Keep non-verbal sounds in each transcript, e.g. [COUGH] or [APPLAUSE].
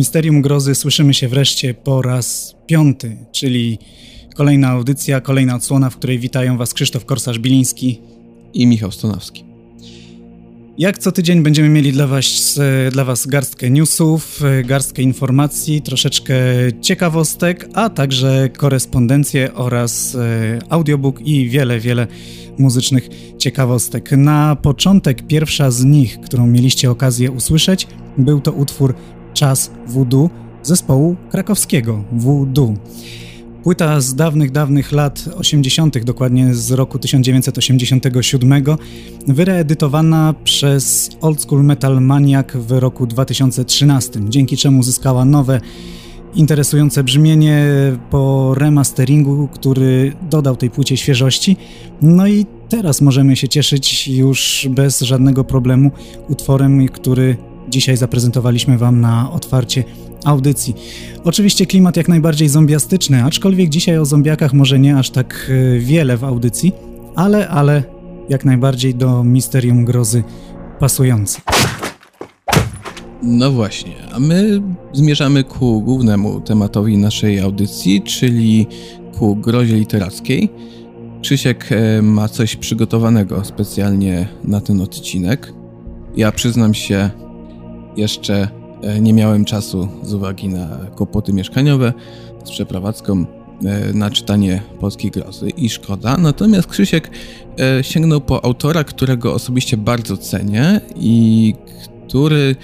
Misterium Grozy słyszymy się wreszcie po raz piąty, czyli kolejna audycja, kolejna odsłona, w której witają Was Krzysztof Korsarz-Biliński i Michał Stonowski. Jak co tydzień będziemy mieli dla was, dla was garstkę newsów, garstkę informacji, troszeczkę ciekawostek, a także korespondencję oraz e, audiobook i wiele, wiele muzycznych ciekawostek. Na początek pierwsza z nich, którą mieliście okazję usłyszeć, był to utwór Czas Voodoo zespołu krakowskiego Voodoo. Płyta z dawnych, dawnych lat 80., dokładnie z roku 1987, wyreedytowana przez Old School Metal Maniac w roku 2013, dzięki czemu zyskała nowe, interesujące brzmienie po remasteringu, który dodał tej płycie świeżości. No i teraz możemy się cieszyć już bez żadnego problemu utworem, który dzisiaj zaprezentowaliśmy Wam na otwarcie audycji. Oczywiście klimat jak najbardziej zombiastyczny, aczkolwiek dzisiaj o zombiakach może nie aż tak e, wiele w audycji, ale, ale jak najbardziej do misterium grozy pasujący. No właśnie, a my zmierzamy ku głównemu tematowi naszej audycji, czyli ku grozie literackiej. Krzysiek e, ma coś przygotowanego specjalnie na ten odcinek. Ja przyznam się, jeszcze e, nie miałem czasu z uwagi na kłopoty mieszkaniowe z przeprowadzką e, na czytanie polskiej grozy i szkoda. Natomiast Krzysiek e, sięgnął po autora, którego osobiście bardzo cenię i który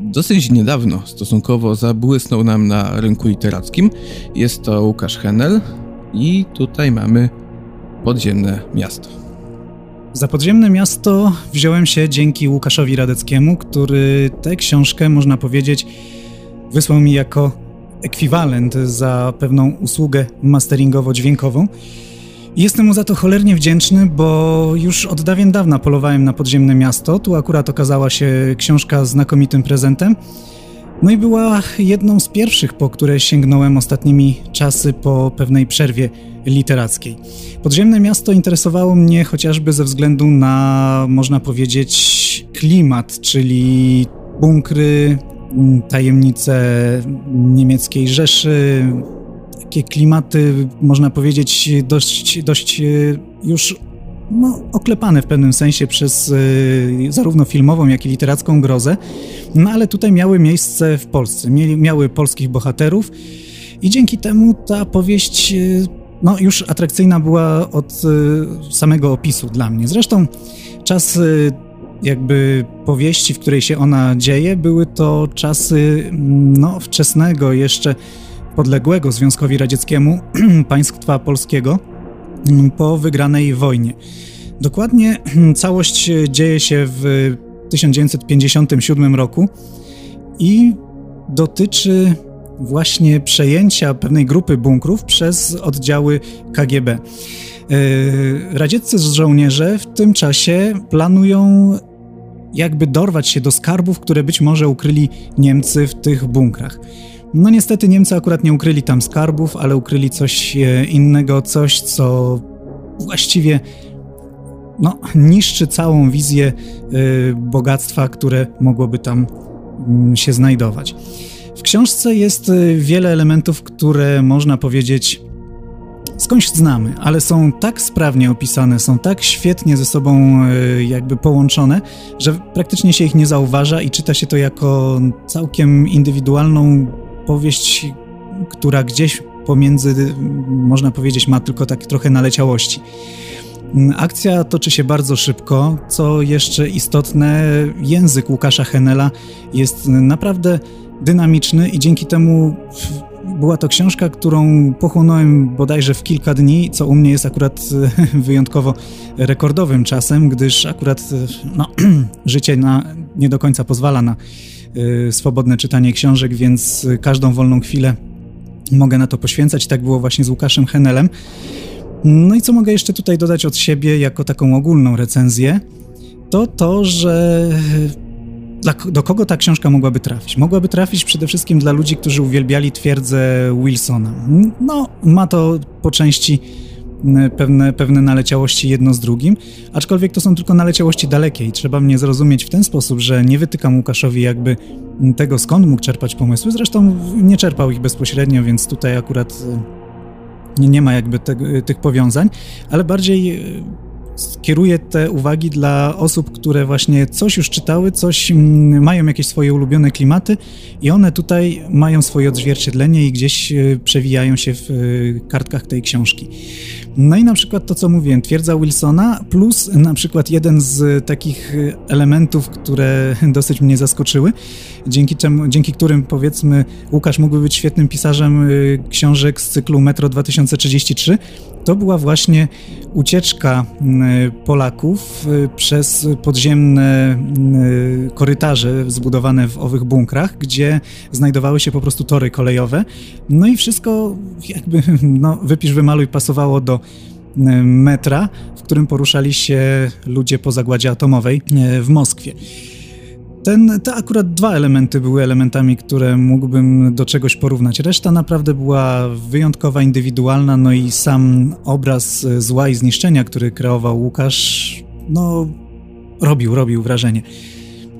dosyć niedawno stosunkowo zabłysnął nam na rynku literackim. Jest to Łukasz Henel i tutaj mamy podziemne miasto. Za podziemne miasto wziąłem się dzięki Łukaszowi Radeckiemu, który tę książkę, można powiedzieć, wysłał mi jako ekwiwalent za pewną usługę masteringowo-dźwiękową. Jestem mu za to cholernie wdzięczny, bo już od dawien dawna polowałem na podziemne miasto. Tu akurat okazała się książka znakomitym prezentem. No i była jedną z pierwszych, po które sięgnąłem ostatnimi czasy po pewnej przerwie literackiej. Podziemne miasto interesowało mnie chociażby ze względu na, można powiedzieć, klimat, czyli bunkry, tajemnice niemieckiej Rzeszy, takie klimaty, można powiedzieć, dość, dość e, już no, oklepane w pewnym sensie przez y, zarówno filmową, jak i literacką grozę, no ale tutaj miały miejsce w Polsce, miały polskich bohaterów i dzięki temu ta powieść y, no, już atrakcyjna była od y, samego opisu dla mnie. Zresztą czas jakby powieści, w której się ona dzieje, były to czasy no, wczesnego, jeszcze podległego Związkowi Radzieckiemu [CLEARS THROAT] państwa polskiego po wygranej wojnie. Dokładnie całość dzieje się w 1957 roku i dotyczy właśnie przejęcia pewnej grupy bunkrów przez oddziały KGB. E, radzieccy żołnierze w tym czasie planują jakby dorwać się do skarbów, które być może ukryli Niemcy w tych bunkrach. No niestety Niemcy akurat nie ukryli tam skarbów, ale ukryli coś e, innego, coś co właściwie no, niszczy całą wizję y, bogactwa, które mogłoby tam y, się znajdować. W książce jest y, wiele elementów, które można powiedzieć skądś znamy, ale są tak sprawnie opisane, są tak świetnie ze sobą jakby połączone, że praktycznie się ich nie zauważa i czyta się to jako całkiem indywidualną powieść, która gdzieś pomiędzy, można powiedzieć, ma tylko tak trochę naleciałości. Akcja toczy się bardzo szybko, co jeszcze istotne, język Łukasza Henela jest naprawdę dynamiczny i dzięki temu była to książka, którą pochłonąłem bodajże w kilka dni, co u mnie jest akurat [LAUGHS] wyjątkowo rekordowym czasem, gdyż akurat no, [CLEARS THROAT] życie na, nie do końca pozwala na swobodne czytanie książek, więc każdą wolną chwilę mogę na to poświęcać. Tak było właśnie z Łukaszem Henelem. No i co mogę jeszcze tutaj dodać od siebie jako taką ogólną recenzję, to to, że dla, do kogo ta książka mogłaby trafić? Mogłaby trafić przede wszystkim dla ludzi, którzy uwielbiali twierdzę Wilsona. No, ma to po części pewne, pewne naleciałości jedno z drugim, aczkolwiek to są tylko naleciałości dalekie i trzeba mnie zrozumieć w ten sposób, że nie wytykam Łukaszowi jakby tego, skąd mógł czerpać pomysły. Zresztą nie czerpał ich bezpośrednio, więc tutaj akurat nie, nie ma jakby te, tych powiązań, ale bardziej skieruję te uwagi dla osób, które właśnie coś już czytały, coś mm, mają jakieś swoje ulubione klimaty i one tutaj mają swoje odzwierciedlenie i gdzieś e, przewijają się w e, kartkach tej książki. No i na przykład to, co mówiłem, twierdza Wilsona, plus na przykład jeden z takich e, elementów, które [LAUGHS] dosyć mnie zaskoczyły, dzięki, czemu, dzięki którym powiedzmy Łukasz mógłby być świetnym pisarzem książek z cyklu Metro 2033, to była właśnie ucieczka Polaków przez podziemne korytarze zbudowane w owych bunkrach, gdzie znajdowały się po prostu tory kolejowe. No i wszystko jakby, [LAUGHS] no, wypisz, wymaluj, pasowało do metra, w którym poruszali się ludzie po zagładzie atomowej w Moskwie. Ten, te akurat dwa elementy były elementami, które mógłbym do czegoś porównać. Reszta naprawdę była wyjątkowa, indywidualna, no i sam obraz zła i zniszczenia, który kreował Łukasz, no robił, robił wrażenie.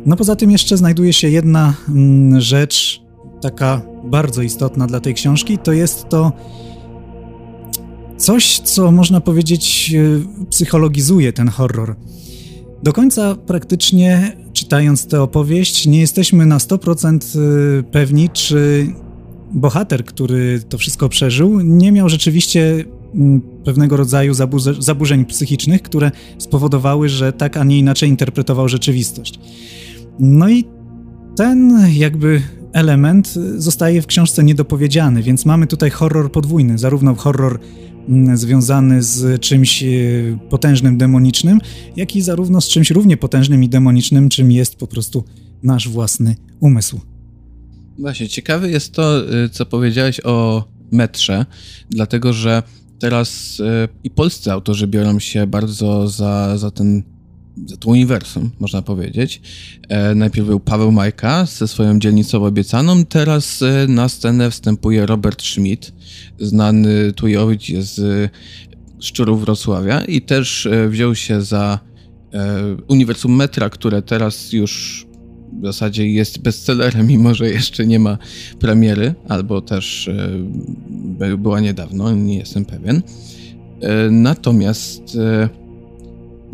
No poza tym jeszcze znajduje się jedna mm, rzecz, taka bardzo istotna dla tej książki, to jest to coś, co można powiedzieć e, psychologizuje ten horror. Do końca praktycznie czytając tę opowieść, nie jesteśmy na 100% y, pewni, czy bohater, który to wszystko przeżył, nie miał rzeczywiście mm, pewnego rodzaju zaburzeń psychicznych, które spowodowały, że tak, a nie inaczej interpretował rzeczywistość. No i ten jakby element zostaje w książce niedopowiedziany, więc mamy tutaj horror podwójny, zarówno horror związany z czymś e, potężnym, demonicznym, jak i zarówno z czymś równie potężnym i demonicznym, czym jest po prostu nasz własny umysł. Właśnie, ciekawe jest to, e, co powiedziałeś o metrze, dlatego że teraz e, i polscy autorzy biorą się bardzo za, za ten to uniwersum, można powiedzieć. E, najpierw był Paweł Majka ze swoją dzielnicą obiecaną, teraz e, na scenę wstępuje Robert Schmidt, znany tu i owdzie z Szczurów Wrocławia i też e, wziął się za e, uniwersum Metra, które teraz już w zasadzie jest bestsellerem, mimo że jeszcze nie ma premiery, albo też e, była niedawno, nie jestem pewien. E, natomiast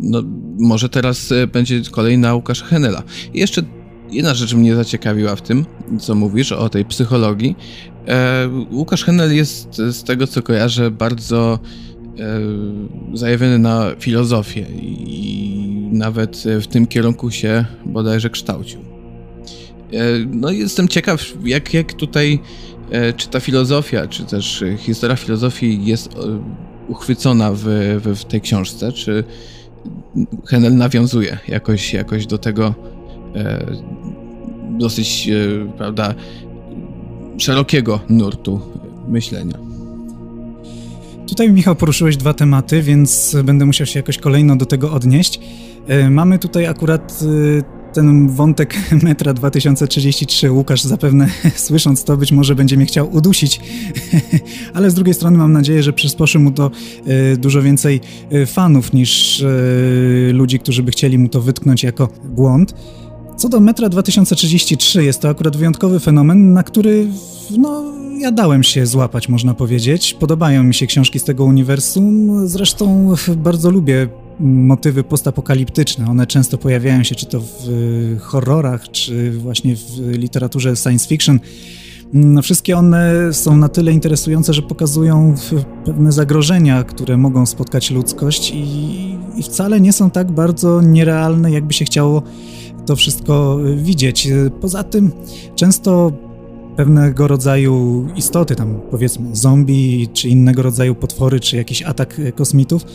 no, może teraz e, będzie kolejna Łukasz Henela. I jeszcze jedna rzecz mnie zaciekawiła w tym, co mówisz o tej psychologii. E, Łukasz Henel jest z tego, co kojarzę, bardzo e, zajawiony na filozofię i nawet w tym kierunku się bodajże kształcił. E, no jestem ciekaw, jak, jak tutaj, e, czy ta filozofia, czy też historia filozofii jest e, uchwycona w, w, w tej książce, czy Henel nawiązuje jakoś, jakoś do tego e, dosyć, e, prawda, szerokiego nurtu myślenia. Tutaj, Michał, poruszyłeś dwa tematy, więc będę musiał się jakoś kolejno do tego odnieść. E, mamy tutaj akurat e, ten wątek [LAUGHS] metra 2033. Łukasz zapewne [LAUGHS] słysząc to być może będzie mnie chciał udusić, [LAUGHS] ale z drugiej strony mam nadzieję, że przysposzy mu to e, dużo więcej e, fanów niż e, ludzi, którzy by chcieli mu to wytknąć jako błąd. Co do metra 2033, jest to akurat wyjątkowy fenomen, na który no, ja dałem się złapać, można powiedzieć. Podobają mi się książki z tego uniwersum. Zresztą bardzo lubię motywy postapokaliptyczne. One często pojawiają się czy to w y, horrorach, czy właśnie w literaturze science fiction. No, wszystkie one są na tyle interesujące, że pokazują pewne zagrożenia, które mogą spotkać ludzkość i, i wcale nie są tak bardzo nierealne, jakby się chciało to wszystko widzieć. Poza tym często pewnego rodzaju istoty, tam powiedzmy zombie, czy innego rodzaju potwory, czy jakiś atak kosmitów,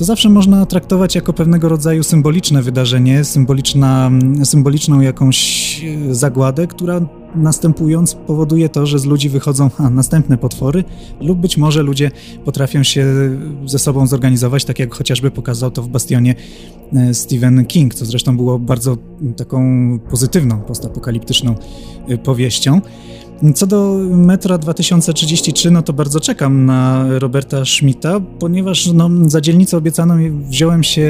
to zawsze można traktować jako pewnego rodzaju symboliczne wydarzenie, symboliczna, symboliczną jakąś e, zagładę, która następując powoduje to, że z ludzi wychodzą a, następne potwory, lub być może ludzie potrafią się ze sobą zorganizować, tak jak chociażby pokazał to w Bastionie e, Stephen King, co zresztą było bardzo taką pozytywną, postapokaliptyczną e, powieścią. Co do Metra 2033, no to bardzo czekam na Roberta Schmidta, ponieważ no, za dzielnicę obiecaną wziąłem się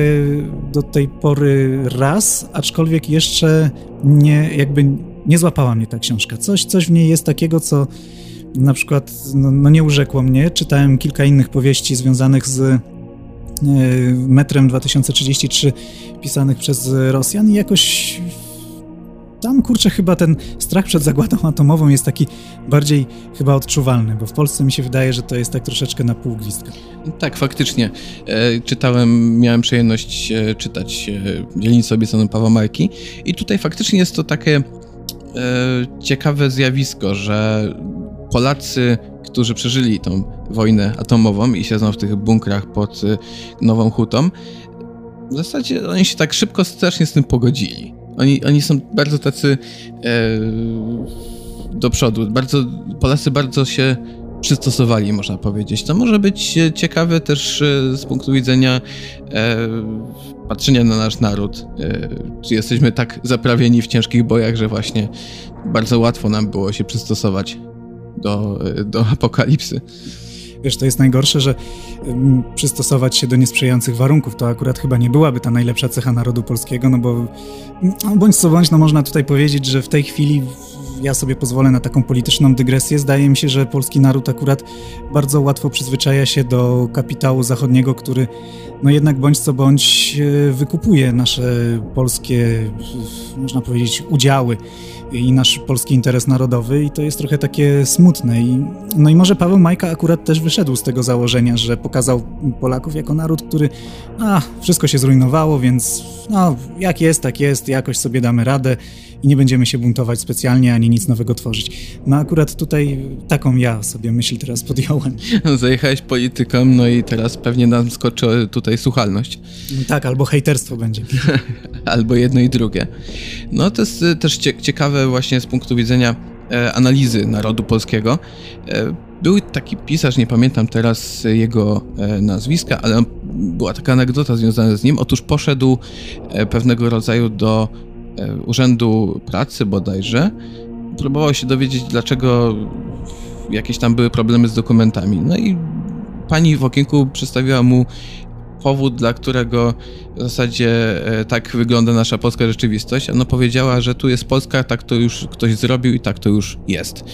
do tej pory raz, aczkolwiek jeszcze nie, jakby nie złapała mnie ta książka. Coś, coś w niej jest takiego, co na przykład no, no nie urzekło mnie. Czytałem kilka innych powieści związanych z e, metrem 2033 pisanych przez Rosjan i jakoś tam kurczę chyba ten strach przed zagładą atomową jest taki bardziej chyba odczuwalny, bo w Polsce mi się wydaje, że to jest tak troszeczkę na pół gwizdka. Tak, faktycznie. E, czytałem, miałem przyjemność e, czytać e, dzielnicę obiecaną Pawła Marki i tutaj faktycznie jest to takie e, ciekawe zjawisko, że Polacy, którzy przeżyli tą wojnę atomową i siedzą w tych bunkrach pod e, Nową Hutą, w zasadzie oni się tak szybko strasznie z tym pogodzili. Oni, oni są bardzo tacy e, do przodu. Bardzo, Polacy bardzo się przystosowali, można powiedzieć. To może być ciekawe też e, z punktu widzenia e, patrzenia na nasz naród. E, czy jesteśmy tak zaprawieni w ciężkich bojach, że właśnie bardzo łatwo nam było się przystosować do, do apokalipsy. Wiesz, to jest najgorsze, że um, przystosować się do niesprzyjających warunków to akurat chyba nie byłaby ta najlepsza cecha narodu polskiego, no bo no, bądź co bądź, no można tutaj powiedzieć, że w tej chwili ja sobie pozwolę na taką polityczną dygresję. Zdaje mi się, że polski naród akurat bardzo łatwo przyzwyczaja się do kapitału zachodniego, który no jednak bądź co bądź e, wykupuje nasze polskie, można powiedzieć, udziały i nasz polski interes narodowy i to jest trochę takie smutne. I, no i może Paweł Majka akurat też wyszedł z tego założenia, że pokazał Polaków jako naród, który a, wszystko się zrujnowało, więc no, jak jest, tak jest, jakoś sobie damy radę i nie będziemy się buntować specjalnie, ani nic nowego tworzyć. No akurat tutaj taką ja sobie myśl teraz podjąłem. [LAUGHS] Zajechałeś polityką, no i teraz pewnie nam skoczy tutaj słuchalność. Tak, albo hejterstwo będzie. [LAUGHS] albo jedno i drugie. No to jest e, też ciekawe właśnie z punktu widzenia e, analizy narodu polskiego. E, był taki pisarz, nie pamiętam teraz jego nazwiska, ale była taka anegdota związana z nim. Otóż poszedł pewnego rodzaju do Urzędu Pracy bodajże. Próbował się dowiedzieć, dlaczego jakieś tam były problemy z dokumentami. No i pani w okienku przedstawiła mu powód, dla którego w zasadzie e, tak wygląda nasza polska rzeczywistość. No powiedziała, że tu jest Polska, tak to już ktoś zrobił i tak to już jest.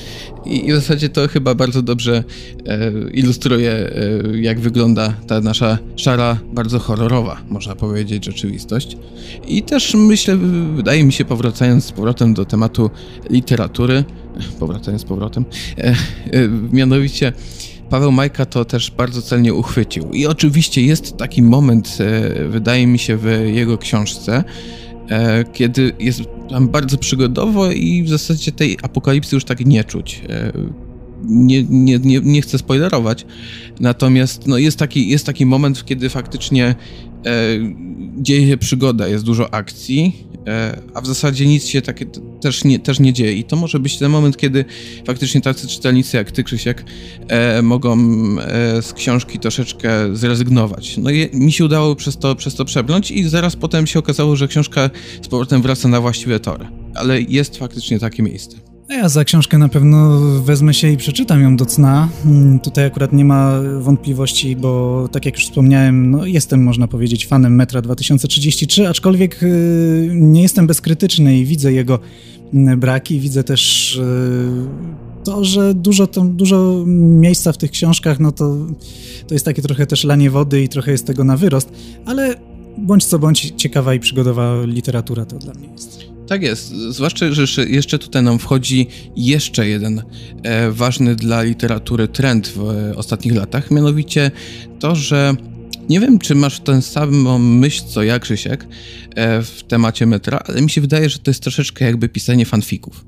I, w zasadzie to chyba bardzo dobrze e, ilustruje, e, jak wygląda ta nasza szara, bardzo horrorowa, można powiedzieć, rzeczywistość. I też myślę, wydaje mi się, powracając z powrotem do tematu literatury, powracając z powrotem, mianowicie Paweł Majka to też bardzo celnie uchwycił. I oczywiście jest taki moment, e, wydaje mi się, w jego książce, e, kiedy jest tam bardzo przygodowo i w zasadzie tej apokalipsy już tak nie czuć. E, nie, nie, nie, nie chcę spoilerować, natomiast no jest, taki, jest taki moment, kiedy faktycznie dzieje się przygoda, jest dużo akcji, E, a w zasadzie nic się takie też nie, też nie dzieje. I to może być ten moment, kiedy faktycznie tacy czytelnicy jak ty, Krzysiek, e, mogą e, z książki troszeczkę zrezygnować. No i mi się udało przez to, przez to przebrnąć i zaraz potem się okazało, że książka z powrotem wraca na właściwe tory. Ale jest faktycznie takie miejsce. Ja za książkę na pewno wezmę się i przeczytam ją do cna. Mm, tutaj akurat nie ma wątpliwości, bo tak jak już wspomniałem, no jestem, można powiedzieć, fanem Metra 2033, aczkolwiek y, nie jestem bezkrytyczny i widzę jego mm, braki. Widzę też y, to, że dużo, dużo miejsca w tych książkach, no to, to jest takie trochę też lanie wody i trochę jest tego na wyrost, ale bądź co bądź ciekawa i przygodowa literatura to dla mnie jest. Tak jest, zwłaszcza, że jeszcze tutaj nam wchodzi jeszcze jeden e, ważny dla literatury trend w ostatnich latach, mianowicie to, że nie wiem, czy masz tę samą myśl co ja, Krzysiek, e, w temacie metra, ale mi się wydaje, że to jest troszeczkę jakby pisanie fanfików.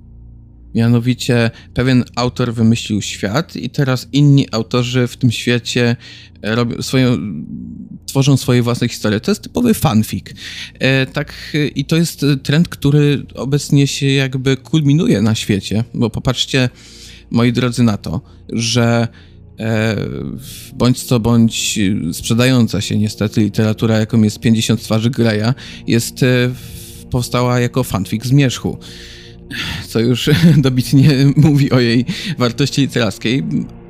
Mianowicie pewien autor wymyślił świat i teraz inni autorzy w tym świecie robią swoją, tworzą swoje własne historie. To jest typowy fanfic. E, tak, i to jest trend, który obecnie się jakby kulminuje na świecie, bo popatrzcie, moi drodzy, na to, że e, bądź co bądź sprzedająca się niestety literatura, jaką jest 50 twarzy Greya, jest e, powstała jako fanfic z Mierzchu co już [LAUGHS] dobitnie [LAUGHS] mówi o jej wartości literackiej.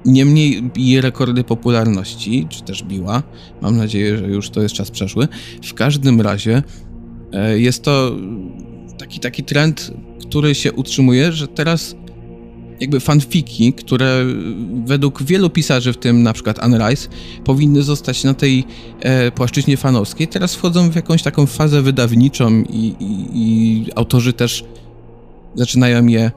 Niemniej bije rekordy popularności, czy też biła. Mam nadzieję, że już to jest czas przeszły. W każdym razie e, jest to taki, taki trend, który się utrzymuje, że teraz jakby fanfiki, które według wielu pisarzy, w tym na przykład Anne Rice, powinny zostać na tej e, płaszczyźnie fanowskiej, teraz wchodzą w jakąś taką fazę wydawniczą i, i, i autorzy też zaczynają je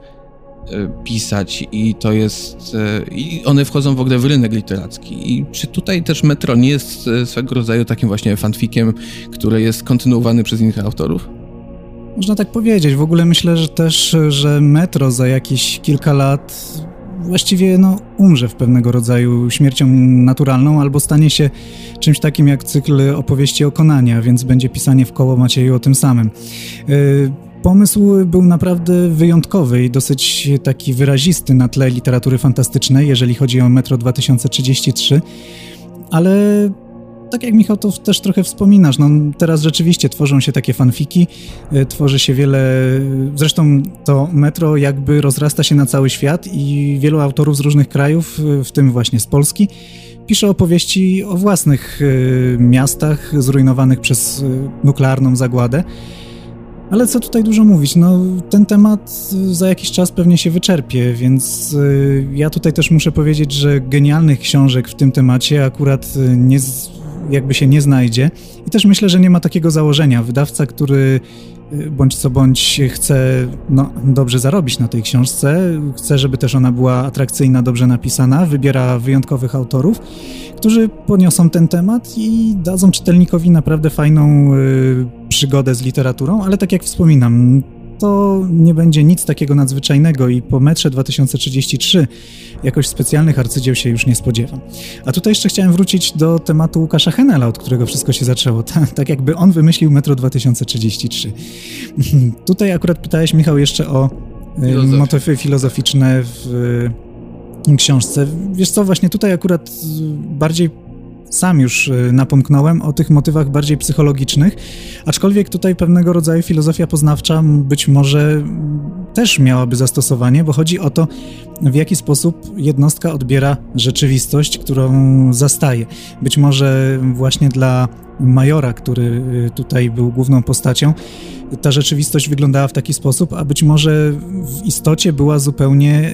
pisać i to jest... E, i one wchodzą w ogóle w rynek literacki. I czy tutaj też Metro nie jest e, swego rodzaju takim właśnie fanfikiem, który jest kontynuowany przez innych autorów? Można tak powiedzieć. W ogóle myślę, że też, że metro za jakieś kilka lat właściwie no, umrze w pewnego rodzaju śmiercią naturalną albo stanie się czymś takim jak cykl opowieści o Konania, więc będzie pisanie w koło Macieju o tym samym. Yy, pomysł był naprawdę wyjątkowy i dosyć taki wyrazisty na tle literatury fantastycznej, jeżeli chodzi o Metro 2033, ale tak jak Michał to też trochę wspominasz, no teraz rzeczywiście tworzą się takie fanfiki, y, tworzy się wiele, zresztą to metro jakby rozrasta się na cały świat i wielu autorów z różnych krajów, y, w tym właśnie z Polski, pisze opowieści o własnych y, miastach zrujnowanych przez nuklearną zagładę. Ale co tutaj dużo mówić? No, ten temat za jakiś czas pewnie się wyczerpie, więc ja tutaj też muszę powiedzieć, że genialnych książek w tym temacie akurat nie, jakby się nie znajdzie. I też myślę, że nie ma takiego założenia. Wydawca, który y, bądź co bądź chce no, dobrze zarobić na tej książce, chce, żeby też ona była atrakcyjna, dobrze napisana, wybiera wyjątkowych autorów, którzy podniosą ten temat i dadzą czytelnikowi naprawdę fajną y, przygodę z literaturą, ale tak jak wspominam, to nie będzie nic takiego nadzwyczajnego i po metrze 2033 jakoś specjalnych arcydzieł się już nie spodziewam. A tutaj jeszcze chciałem wrócić do tematu Łukasza Henela, od którego wszystko się zaczęło. [LAUGHS] tak jakby on wymyślił metro 2033. [LAUGHS] tutaj akurat pytałeś, Michał, jeszcze o Filozofia. motywy filozoficzne w książce. Wiesz co, właśnie tutaj akurat bardziej sam już y, napomknąłem o tych motywach bardziej psychologicznych, aczkolwiek tutaj pewnego rodzaju filozofia poznawcza być może też miałaby zastosowanie, bo chodzi o to, w jaki sposób jednostka odbiera rzeczywistość, którą zastaje. Być może właśnie dla majora, który y, tutaj był główną postacią, ta rzeczywistość wyglądała w taki sposób, a być może w istocie była zupełnie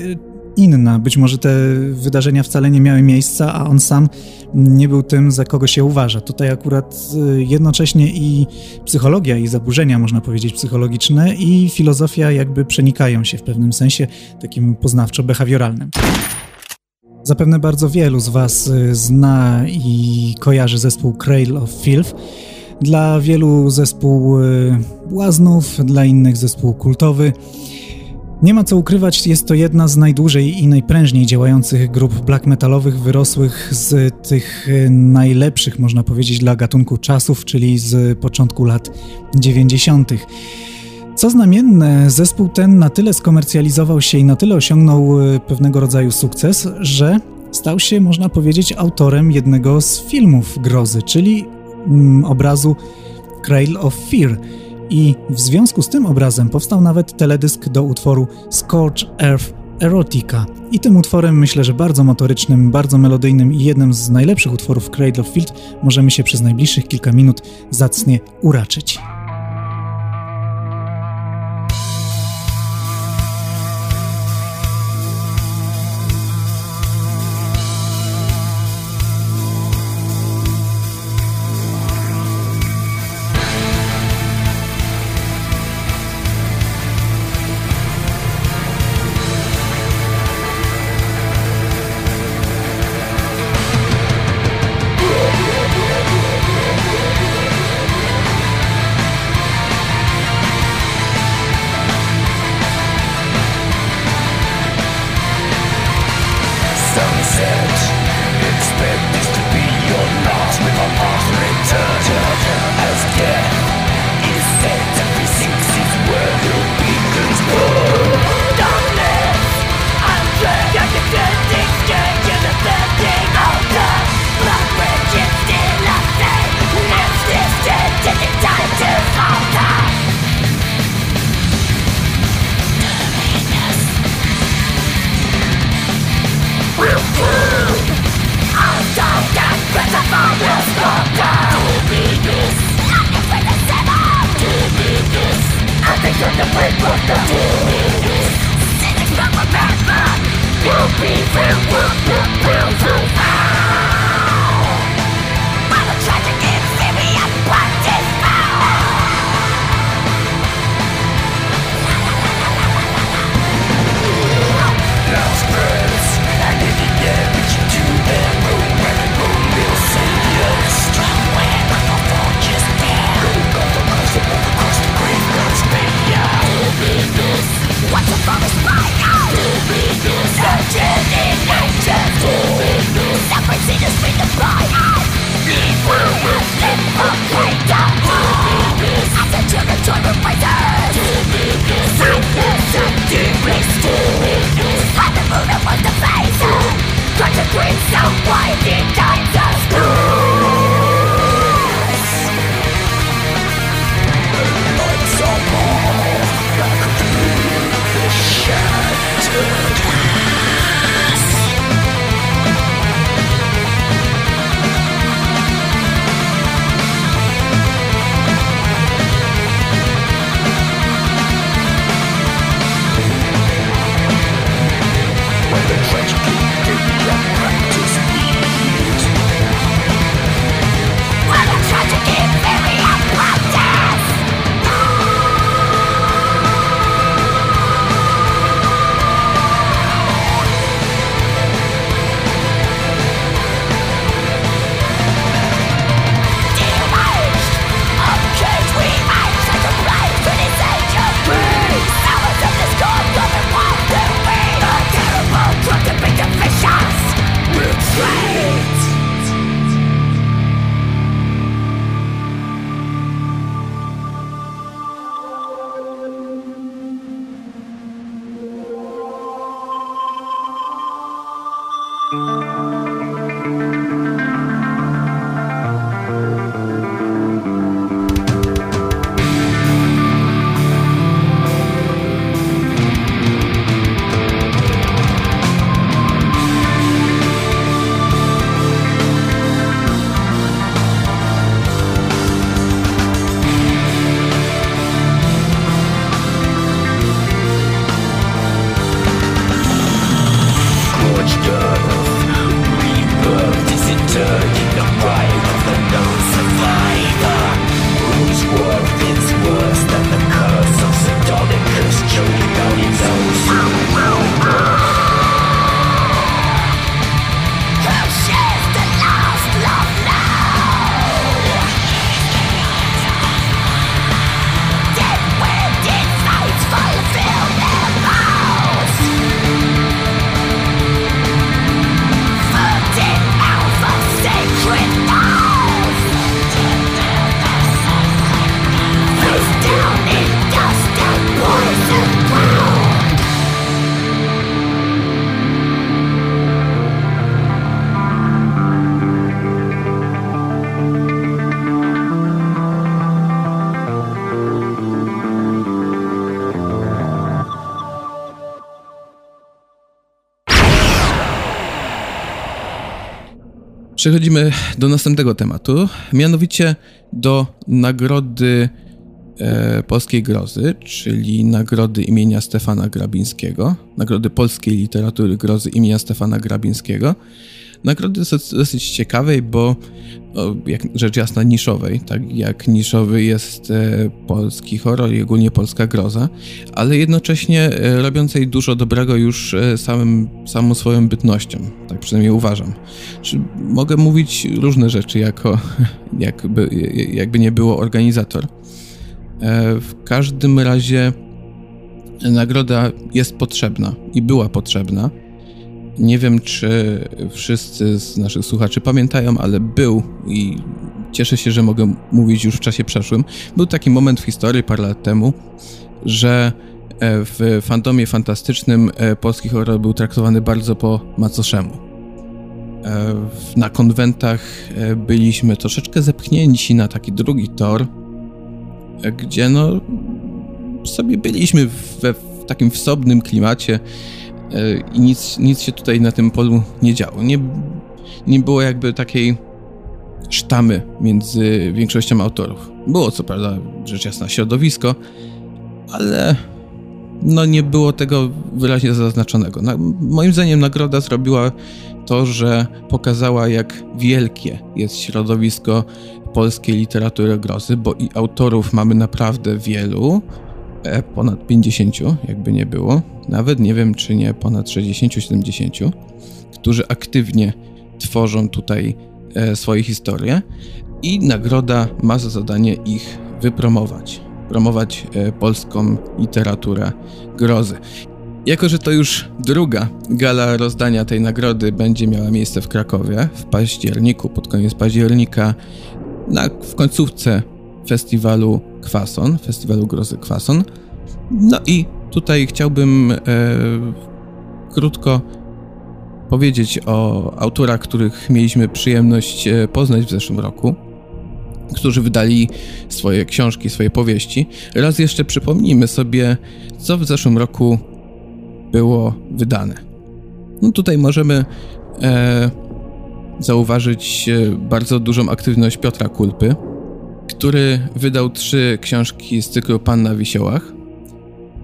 inna. Być może te wydarzenia wcale nie miały miejsca, a on sam nie był tym, za kogo się uważa. Tutaj akurat y, jednocześnie i psychologia, i zaburzenia, można powiedzieć, psychologiczne, i filozofia jakby przenikają się w pewnym sensie takim poznawczo-behawioralnym. Zapewne bardzo wielu z Was y, zna i kojarzy zespół Cradle of Filth. Dla wielu zespół y, błaznów, dla innych zespół kultowy. Nie ma co ukrywać, jest to jedna z najdłużej i najprężniej działających grup black metalowych wyrosłych z tych e, najlepszych, można powiedzieć, dla gatunku czasów, czyli z początku lat 90. Co znamienne, zespół ten na tyle skomercjalizował się i na tyle osiągnął e, pewnego rodzaju sukces, że stał się, można powiedzieć, autorem jednego z filmów grozy, czyli mm, obrazu Cradle of Fear i w związku z tym obrazem powstał nawet teledysk do utworu Scorch Earth Erotica. I tym utworem myślę, że bardzo motorycznym, bardzo melodyjnym i jednym z najlepszych utworów Cradle of Field możemy się przez najbliższych kilka minut zacnie uraczyć. Przechodzimy do następnego tematu, mianowicie do nagrody e, Polskiej Grozy, czyli nagrody imienia Stefana Grabińskiego, nagrody Polskiej Literatury Grozy imienia Stefana Grabińskiego. Nagrody dosyć ciekawej, bo jak rzecz jasna niszowej, tak jak niszowy jest e, polski horror i ogólnie polska groza, ale jednocześnie e, robiącej dużo dobrego już e, samym, samą swoją bytnością, tak przynajmniej uważam. Czy mogę mówić różne rzeczy jako, [LAUGHS] jakby, jakby nie było organizator. W każdym razie nagroda jest potrzebna i była potrzebna nie wiem, czy wszyscy z naszych słuchaczy pamiętają, ale był i cieszę się, że mogę mówić już w czasie przeszłym. Był taki moment w historii parę lat temu, że e, w fandomie fantastycznym e, polski horror był traktowany bardzo po macoszemu. E, na konwentach byliśmy troszeczkę zepchnięci na taki drugi tor, gdzie no sobie byliśmy we w takim wsobnym klimacie i nic, nic się tutaj na tym polu nie działo. Nie, nie było jakby takiej sztamy między większością autorów. Było co prawda rzecz jasna środowisko, ale no nie było tego wyraźnie zaznaczonego. Na, moim zdaniem nagroda zrobiła to, że pokazała, jak wielkie jest środowisko polskiej literatury grozy, bo i autorów mamy naprawdę wielu, e, ponad 50, jakby nie było, nawet nie wiem, czy nie ponad 60-70, którzy aktywnie tworzą tutaj e, swoje historie i nagroda ma za zadanie ich wypromować, promować e, polską literaturę grozy. Jako, że to już druga gala rozdania tej nagrody będzie miała miejsce w Krakowie w październiku, pod koniec października, na, w końcówce festiwalu Kwason, festiwalu grozy Kwason. No i tutaj chciałbym e, krótko powiedzieć o autorach, których mieliśmy przyjemność e, poznać w zeszłym roku, którzy wydali swoje książki, swoje powieści. Raz jeszcze przypomnijmy sobie, co w zeszłym roku było wydane. No tutaj możemy e, zauważyć e, bardzo dużą aktywność Piotra Kulpy, który wydał trzy książki z cyklu Pan na Wisiołach.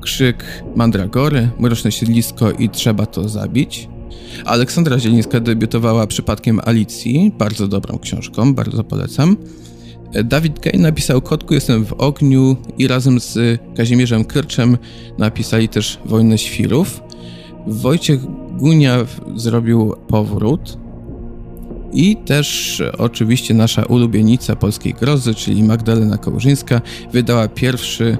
Krzyk Mandragory, Mroczne Siedlisko i Trzeba to zabić. Aleksandra Zielińska debiutowała przypadkiem Alicji, bardzo dobrą książką, bardzo polecam. Dawid Gay napisał Kotku jestem w ogniu i razem z Kazimierzem Krczem napisali też Wojnę Świrów. Wojciech Gunia zrobił Powrót i też oczywiście nasza ulubienica polskiej grozy, czyli Magdalena Kołżyńska wydała pierwszy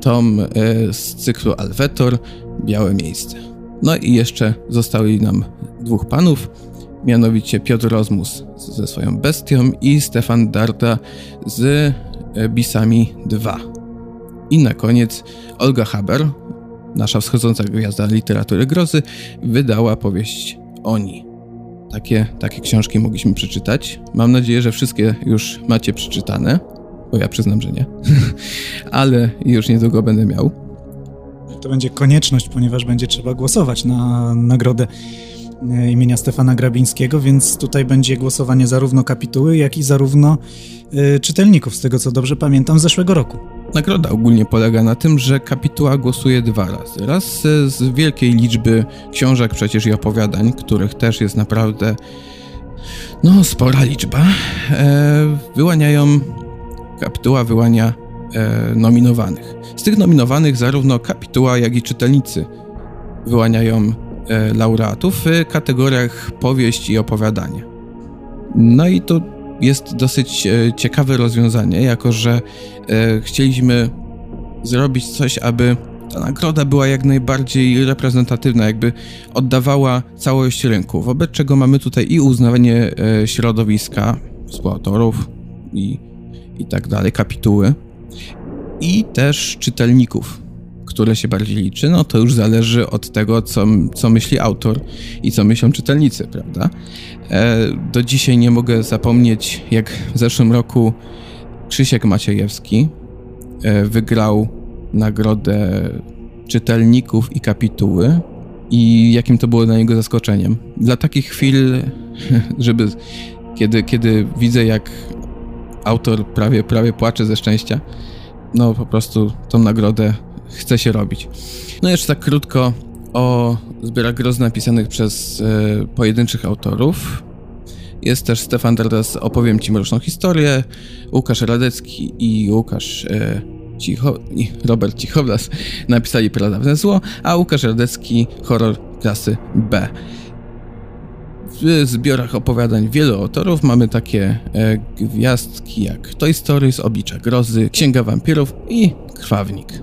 tom e, z cyklu Alwetor, Białe Miejsce. No i jeszcze zostały nam dwóch panów, mianowicie Piotr Rozmus ze swoją bestią i Stefan Darda z e, Bisami 2. I na koniec Olga Haber, nasza wschodząca gwiazda literatury grozy, wydała powieść Oni. Takie, takie książki mogliśmy przeczytać. Mam nadzieję, że wszystkie już macie przeczytane, bo ja przyznam, że nie, [LAUGHS] ale już niedługo będę miał. To będzie konieczność, ponieważ będzie trzeba głosować na nagrodę E, imienia Stefana Grabińskiego, więc tutaj będzie głosowanie zarówno kapituły, jak i zarówno y, czytelników, z tego co dobrze pamiętam, z zeszłego roku. Nagroda ogólnie polega na tym, że kapituła głosuje dwa razy. Raz z wielkiej liczby książek przecież i opowiadań, których też jest naprawdę no spora liczba, e, wyłaniają, kapituła wyłania e, nominowanych. Z tych nominowanych zarówno kapituła, jak i czytelnicy wyłaniają E, laureatów w kategoriach powieść i opowiadanie. No i to jest dosyć e, ciekawe rozwiązanie, jako że e, chcieliśmy zrobić coś, aby ta nagroda była jak najbardziej reprezentatywna, jakby oddawała całość rynku, wobec czego mamy tutaj i uznawanie środowiska, współautorów i, i tak dalej, kapituły, i też czytelników, które się bardziej liczy, no to już zależy od tego, co, co myśli autor i co myślą czytelnicy, prawda? E, do dzisiaj nie mogę zapomnieć, jak w zeszłym roku Krzysiek Maciejewski e, wygrał nagrodę czytelników i kapituły i jakim to było dla niego zaskoczeniem. Dla takich chwil, [LAUGHS] żeby kiedy, kiedy widzę, jak autor prawie, prawie płacze ze szczęścia, no po prostu tą nagrodę chce się robić. No jeszcze tak krótko o zbiorach groz napisanych przez e, pojedynczych autorów. Jest też Stefan Dardas Opowiem Ci mroczną historię, Łukasz Radecki i Łukasz e, Cicho, i Robert Cichowlas napisali Pradawne Zło, a Łukasz Radecki horror klasy B. W zbiorach opowiadań wielu autorów mamy takie e, gwiazdki jak Toy Story z oblicza grozy, Księga Wampirów i Krwawnik.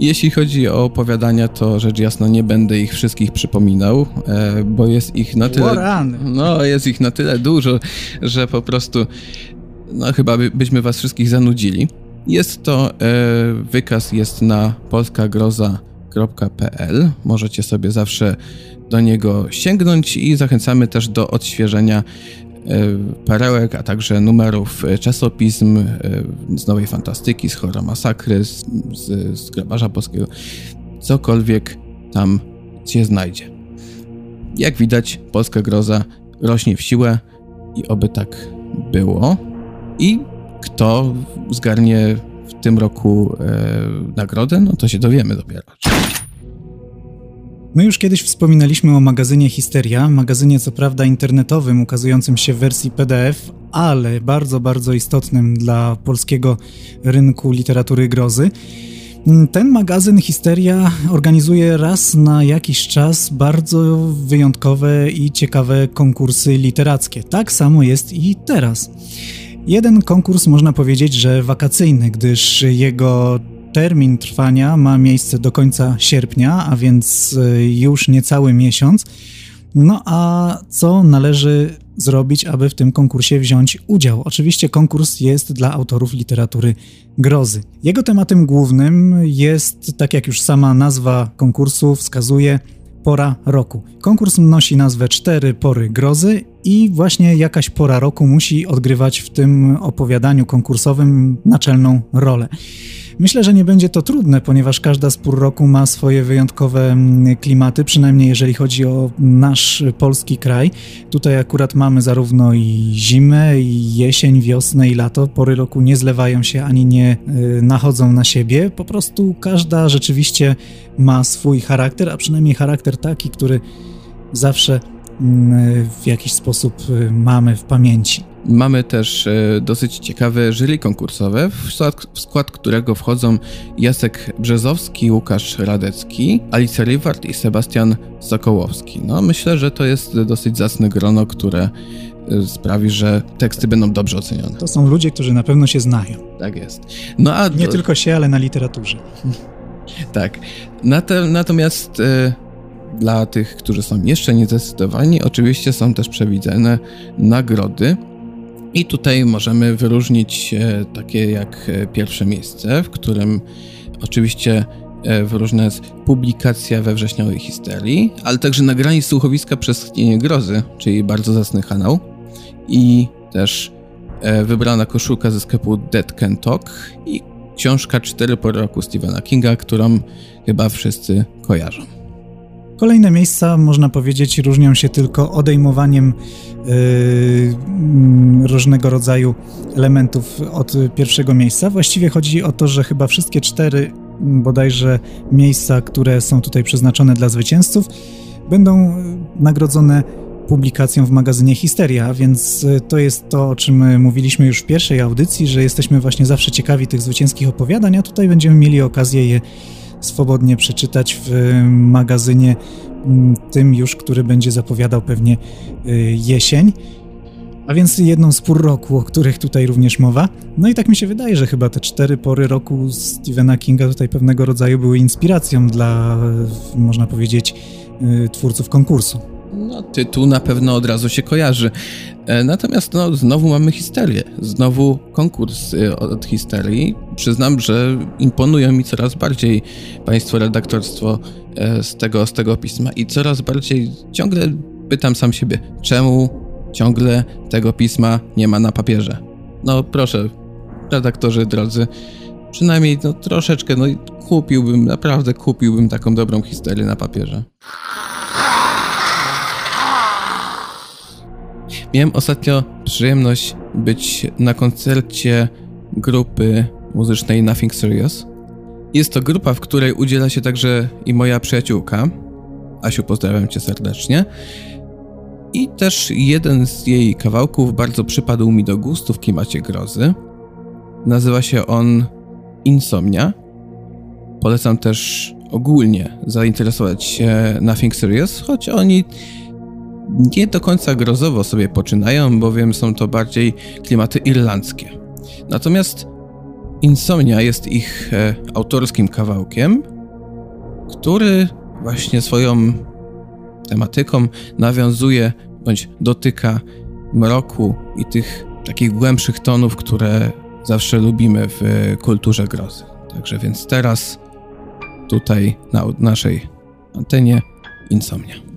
Jeśli chodzi o opowiadania, to rzecz jasna nie będę ich wszystkich przypominał, e, bo jest ich na tyle. No, jest ich na tyle dużo, że po prostu no chyba by, byśmy was wszystkich zanudzili. Jest to e, wykaz jest na polskagroza.pl. Możecie sobie zawsze do niego sięgnąć i zachęcamy też do odświeżenia E, perełek, a także numerów e, czasopism e, z Nowej Fantastyki, z Chora Masakry, z, z, z Grabarza Polskiego. Cokolwiek tam się znajdzie. Jak widać, polska groza rośnie w siłę i oby tak było. I kto zgarnie w tym roku e, nagrodę, no to się dowiemy dopiero. My już kiedyś wspominaliśmy o magazynie Histeria, magazynie co prawda internetowym, ukazującym się w wersji PDF, ale bardzo, bardzo istotnym dla polskiego rynku literatury grozy. Ten magazyn Histeria organizuje raz na jakiś czas bardzo wyjątkowe i ciekawe konkursy literackie. Tak samo jest i teraz. Jeden konkurs można powiedzieć, że wakacyjny, gdyż jego termin trwania ma miejsce do końca sierpnia, a więc e, już niecały miesiąc. No a co należy zrobić, aby w tym konkursie wziąć udział? Oczywiście konkurs jest dla autorów literatury grozy. Jego tematem głównym jest, tak jak już sama nazwa konkursu wskazuje, pora roku. Konkurs nosi nazwę Cztery pory grozy i właśnie jakaś pora roku musi odgrywać w tym opowiadaniu konkursowym naczelną rolę. Myślę, że nie będzie to trudne, ponieważ każda z pór roku ma swoje wyjątkowe mm, klimaty, przynajmniej jeżeli chodzi o nasz polski kraj. Tutaj akurat mamy zarówno i zimę, i jesień, wiosnę i lato. Pory roku nie zlewają się ani nie y, nachodzą na siebie. Po prostu każda rzeczywiście ma swój charakter, a przynajmniej charakter taki, który zawsze w jakiś sposób y, mamy w pamięci. Mamy też e, dosyć ciekawe jury konkursowe, w skład, w skład, którego wchodzą Jacek Brzezowski, Łukasz Radecki, Alicja Rywart i Sebastian Sokołowski. No, myślę, że to jest dosyć zacne grono, które e, sprawi, że teksty będą dobrze ocenione. To są ludzie, którzy na pewno się znają. Tak jest. No, a Nie tylko się, ale na literaturze. tak. Natomiast... E, dla tych, którzy są jeszcze niezdecydowani, oczywiście są też przewidziane nagrody. I tutaj możemy wyróżnić e, takie jak e, pierwsze miejsce, w którym oczywiście e, wyróżniona jest publikacja we wrześniowej histerii, ale także nagranie słuchowiska przez Tchnienie Grozy, czyli bardzo zacny kanał. I też wybrana koszulka ze sklepu Dead Can Talk i książka Cztery po roku Stephena Kinga, którą chyba wszyscy kojarzą. Kolejne miejsca, można powiedzieć, różnią się tylko odejmowaniem yy, różnego rodzaju elementów od pierwszego miejsca. Właściwie chodzi o to, że chyba wszystkie cztery bodajże miejsca, które są tutaj przeznaczone dla zwycięzców, będą nagrodzone publikacją w magazynie Histeria, więc to jest to, o czym mówiliśmy już w pierwszej audycji, że jesteśmy właśnie zawsze ciekawi tych zwycięskich opowiadań, a tutaj będziemy mieli okazję je swobodnie przeczytać w magazynie mm, tym już, który będzie zapowiadał pewnie y, jesień. A więc jedną z pór roku, o których tutaj również mowa. No i tak mi się wydaje, że chyba te cztery pory roku Stephena Kinga tutaj pewnego rodzaju były inspiracją dla, można powiedzieć, y, twórców konkursu. No, tytuł na pewno od razu się kojarzy. E, natomiast no, znowu mamy histerię. Znowu konkurs y, od histerii. Przyznam, że imponują mi coraz bardziej Państwo redaktorstwo e, z tego, z tego pisma i coraz bardziej ciągle pytam sam siebie, czemu ciągle tego pisma nie ma na papierze? No proszę, redaktorzy drodzy, przynajmniej no, troszeczkę, no kupiłbym, naprawdę kupiłbym taką dobrą historię na papierze. Miałem ostatnio przyjemność być na koncercie grupy muzycznej Nothing Serious. Jest to grupa, w której udziela się także i moja przyjaciółka. Asiu, pozdrawiam cię serdecznie. I też jeden z jej kawałków bardzo przypadł mi do gustu w klimacie grozy. Nazywa się on Insomnia. Polecam też ogólnie zainteresować się Nothing Serious, choć oni nie do końca grozowo sobie poczynają, bowiem są to bardziej klimaty irlandzkie. Natomiast Insomnia jest ich e, autorskim kawałkiem, który właśnie swoją tematyką nawiązuje bądź dotyka mroku i tych takich głębszych tonów, które zawsze lubimy w kulturze grozy. Także więc teraz tutaj na naszej antenie Insomnia.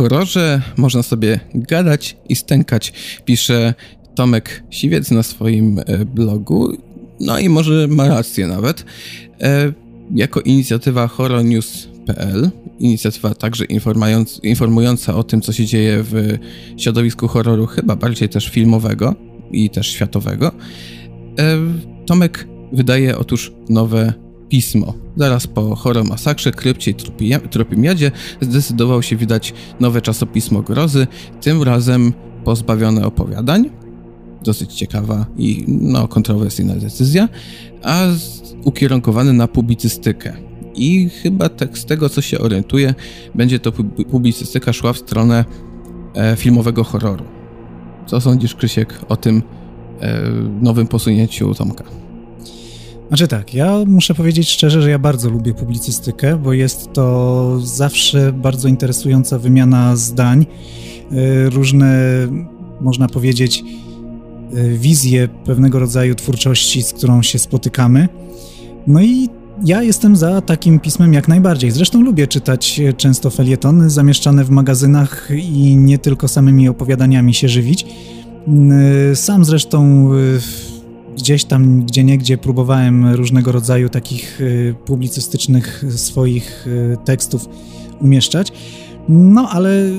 Horrorze można sobie gadać i stękać, pisze Tomek Siwiec na swoim e, blogu. No i może ma rację nawet. E, jako inicjatywa horrornews.pl, inicjatywa także informująca o tym, co się dzieje w środowisku horroru, chyba bardziej też filmowego i też światowego, e, Tomek wydaje otóż nowe pismo. Zaraz po horror masakrze, krypcie i tropimiadzie zdecydował się wydać nowe czasopismo grozy, tym razem pozbawione opowiadań. Dosyć ciekawa i no, kontrowersyjna decyzja, a ukierunkowany na publicystykę. I chyba tak z tego, co się orientuje, będzie to publicystyka szła w stronę e, filmowego horroru. Co sądzisz, Krzysiek, o tym e, nowym posunięciu Tomka? Znaczy tak, ja muszę powiedzieć szczerze, że ja bardzo lubię publicystykę, bo jest to zawsze bardzo interesująca wymiana zdań, e, różne, można powiedzieć, e, wizje pewnego rodzaju twórczości, z którą się spotykamy. No i ja jestem za takim pismem jak najbardziej. Zresztą lubię czytać często felietony zamieszczane w magazynach i nie tylko samymi opowiadaniami się żywić. Sam zresztą gdzieś tam, gdzie niegdzie próbowałem różnego rodzaju takich y, publicystycznych swoich y, tekstów umieszczać. No ale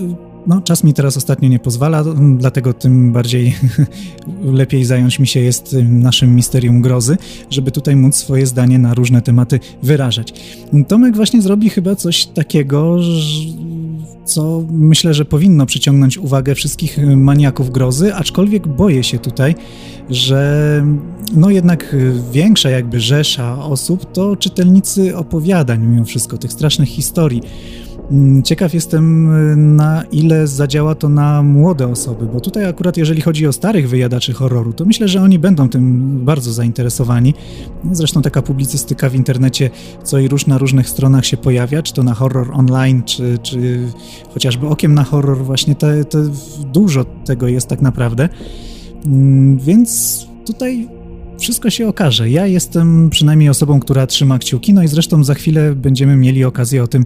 no, czas mi teraz ostatnio nie pozwala, dlatego tym bardziej [LAUGHS] lepiej zająć mi się jest naszym misterium grozy, żeby tutaj móc swoje zdanie na różne tematy wyrażać. Tomek właśnie zrobi chyba coś takiego, co myślę, że powinno przyciągnąć uwagę wszystkich maniaków grozy, aczkolwiek boję się tutaj, że no jednak większa jakby rzesza osób to czytelnicy opowiadań mimo wszystko, tych strasznych historii. Mm, ciekaw jestem, y, na ile zadziała to na młode osoby, bo tutaj akurat jeżeli chodzi o starych wyjadaczy horroru, to myślę, że oni będą tym bardzo zainteresowani. Zresztą taka publicystyka w internecie co i róż na różnych stronach się pojawia, czy to na horror online, czy, czy chociażby okiem na horror, właśnie te, te dużo tego jest tak naprawdę. Mm, więc tutaj wszystko się okaże. Ja jestem przynajmniej osobą, która trzyma kciuki, no i zresztą za chwilę będziemy mieli okazję o tym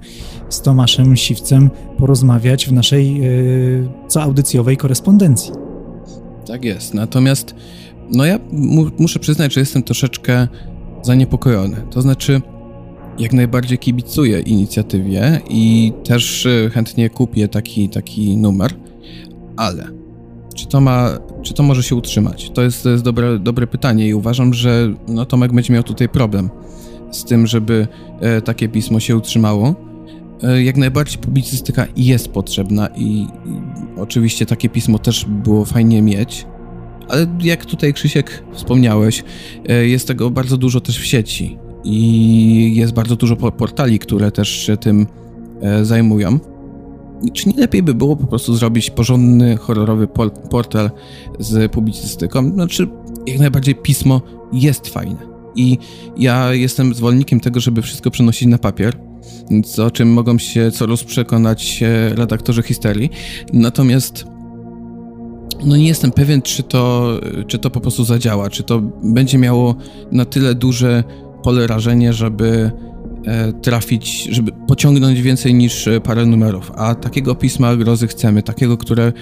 z Tomaszem Siwcem porozmawiać w naszej yy, coaudycjowej korespondencji. Tak jest, natomiast no ja mu muszę przyznać, że jestem troszeczkę zaniepokojony. To znaczy, jak najbardziej kibicuję inicjatywie i też y, chętnie kupię taki, taki numer, ale czy to, ma, czy to może się utrzymać? To jest, to jest dobre, dobre pytanie i uważam, że no, Tomek będzie miał tutaj problem z tym, żeby e, takie pismo się utrzymało. E, jak najbardziej publicystyka jest potrzebna i, i oczywiście takie pismo też było fajnie mieć, ale jak tutaj Krzysiek wspomniałeś, e, jest tego bardzo dużo też w sieci i jest bardzo dużo portali, które też się tym e, zajmują czy nie lepiej by było po prostu zrobić porządny, horrorowy portal z publicystyką? Znaczy, jak najbardziej pismo jest fajne. I ja jestem zwolennikiem tego, żeby wszystko przenosić na papier, o czym mogą się coraz przekonać redaktorzy histerii. Natomiast no nie jestem pewien, czy to, czy to po prostu zadziała, czy to będzie miało na tyle duże pole rażenia, żeby E, trafić, żeby pociągnąć więcej niż e, parę numerów. A takiego pisma grozy chcemy, takiego, które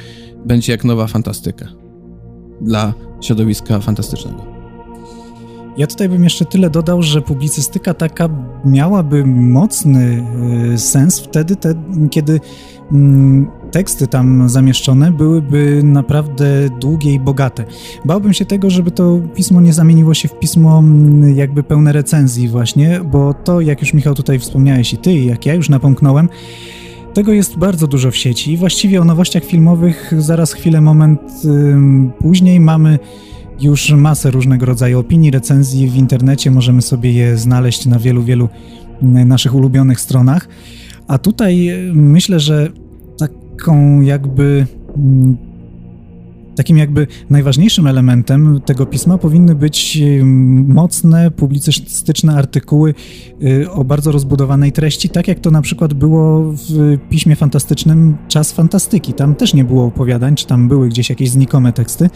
będzie jak nowa fantastyka dla środowiska fantastycznego. Ja tutaj bym jeszcze tyle dodał, że publicystyka taka miałaby mocny e, sens wtedy, te, kiedy mm, teksty tam zamieszczone byłyby naprawdę długie i bogate. Bałbym się tego, żeby to pismo nie zamieniło się w pismo mm, jakby pełne recenzji właśnie, bo to, jak już Michał tutaj wspomniałeś i ty, i jak ja już napomknąłem, tego jest bardzo dużo w sieci. Właściwie o nowościach filmowych zaraz chwilę, moment ym, później mamy już masę różnego rodzaju opinii, recenzji w internecie. Możemy sobie je znaleźć na wielu, wielu mm, naszych ulubionych stronach. A tutaj myślę, że taką jakby mm, takim jakby najważniejszym elementem tego pisma powinny być mocne, publicystyczne artykuły y, o bardzo rozbudowanej treści, tak jak to na przykład było w piśmie fantastycznym Czas Fantastyki. Tam też nie było opowiadań, czy tam były gdzieś jakieś znikome teksty,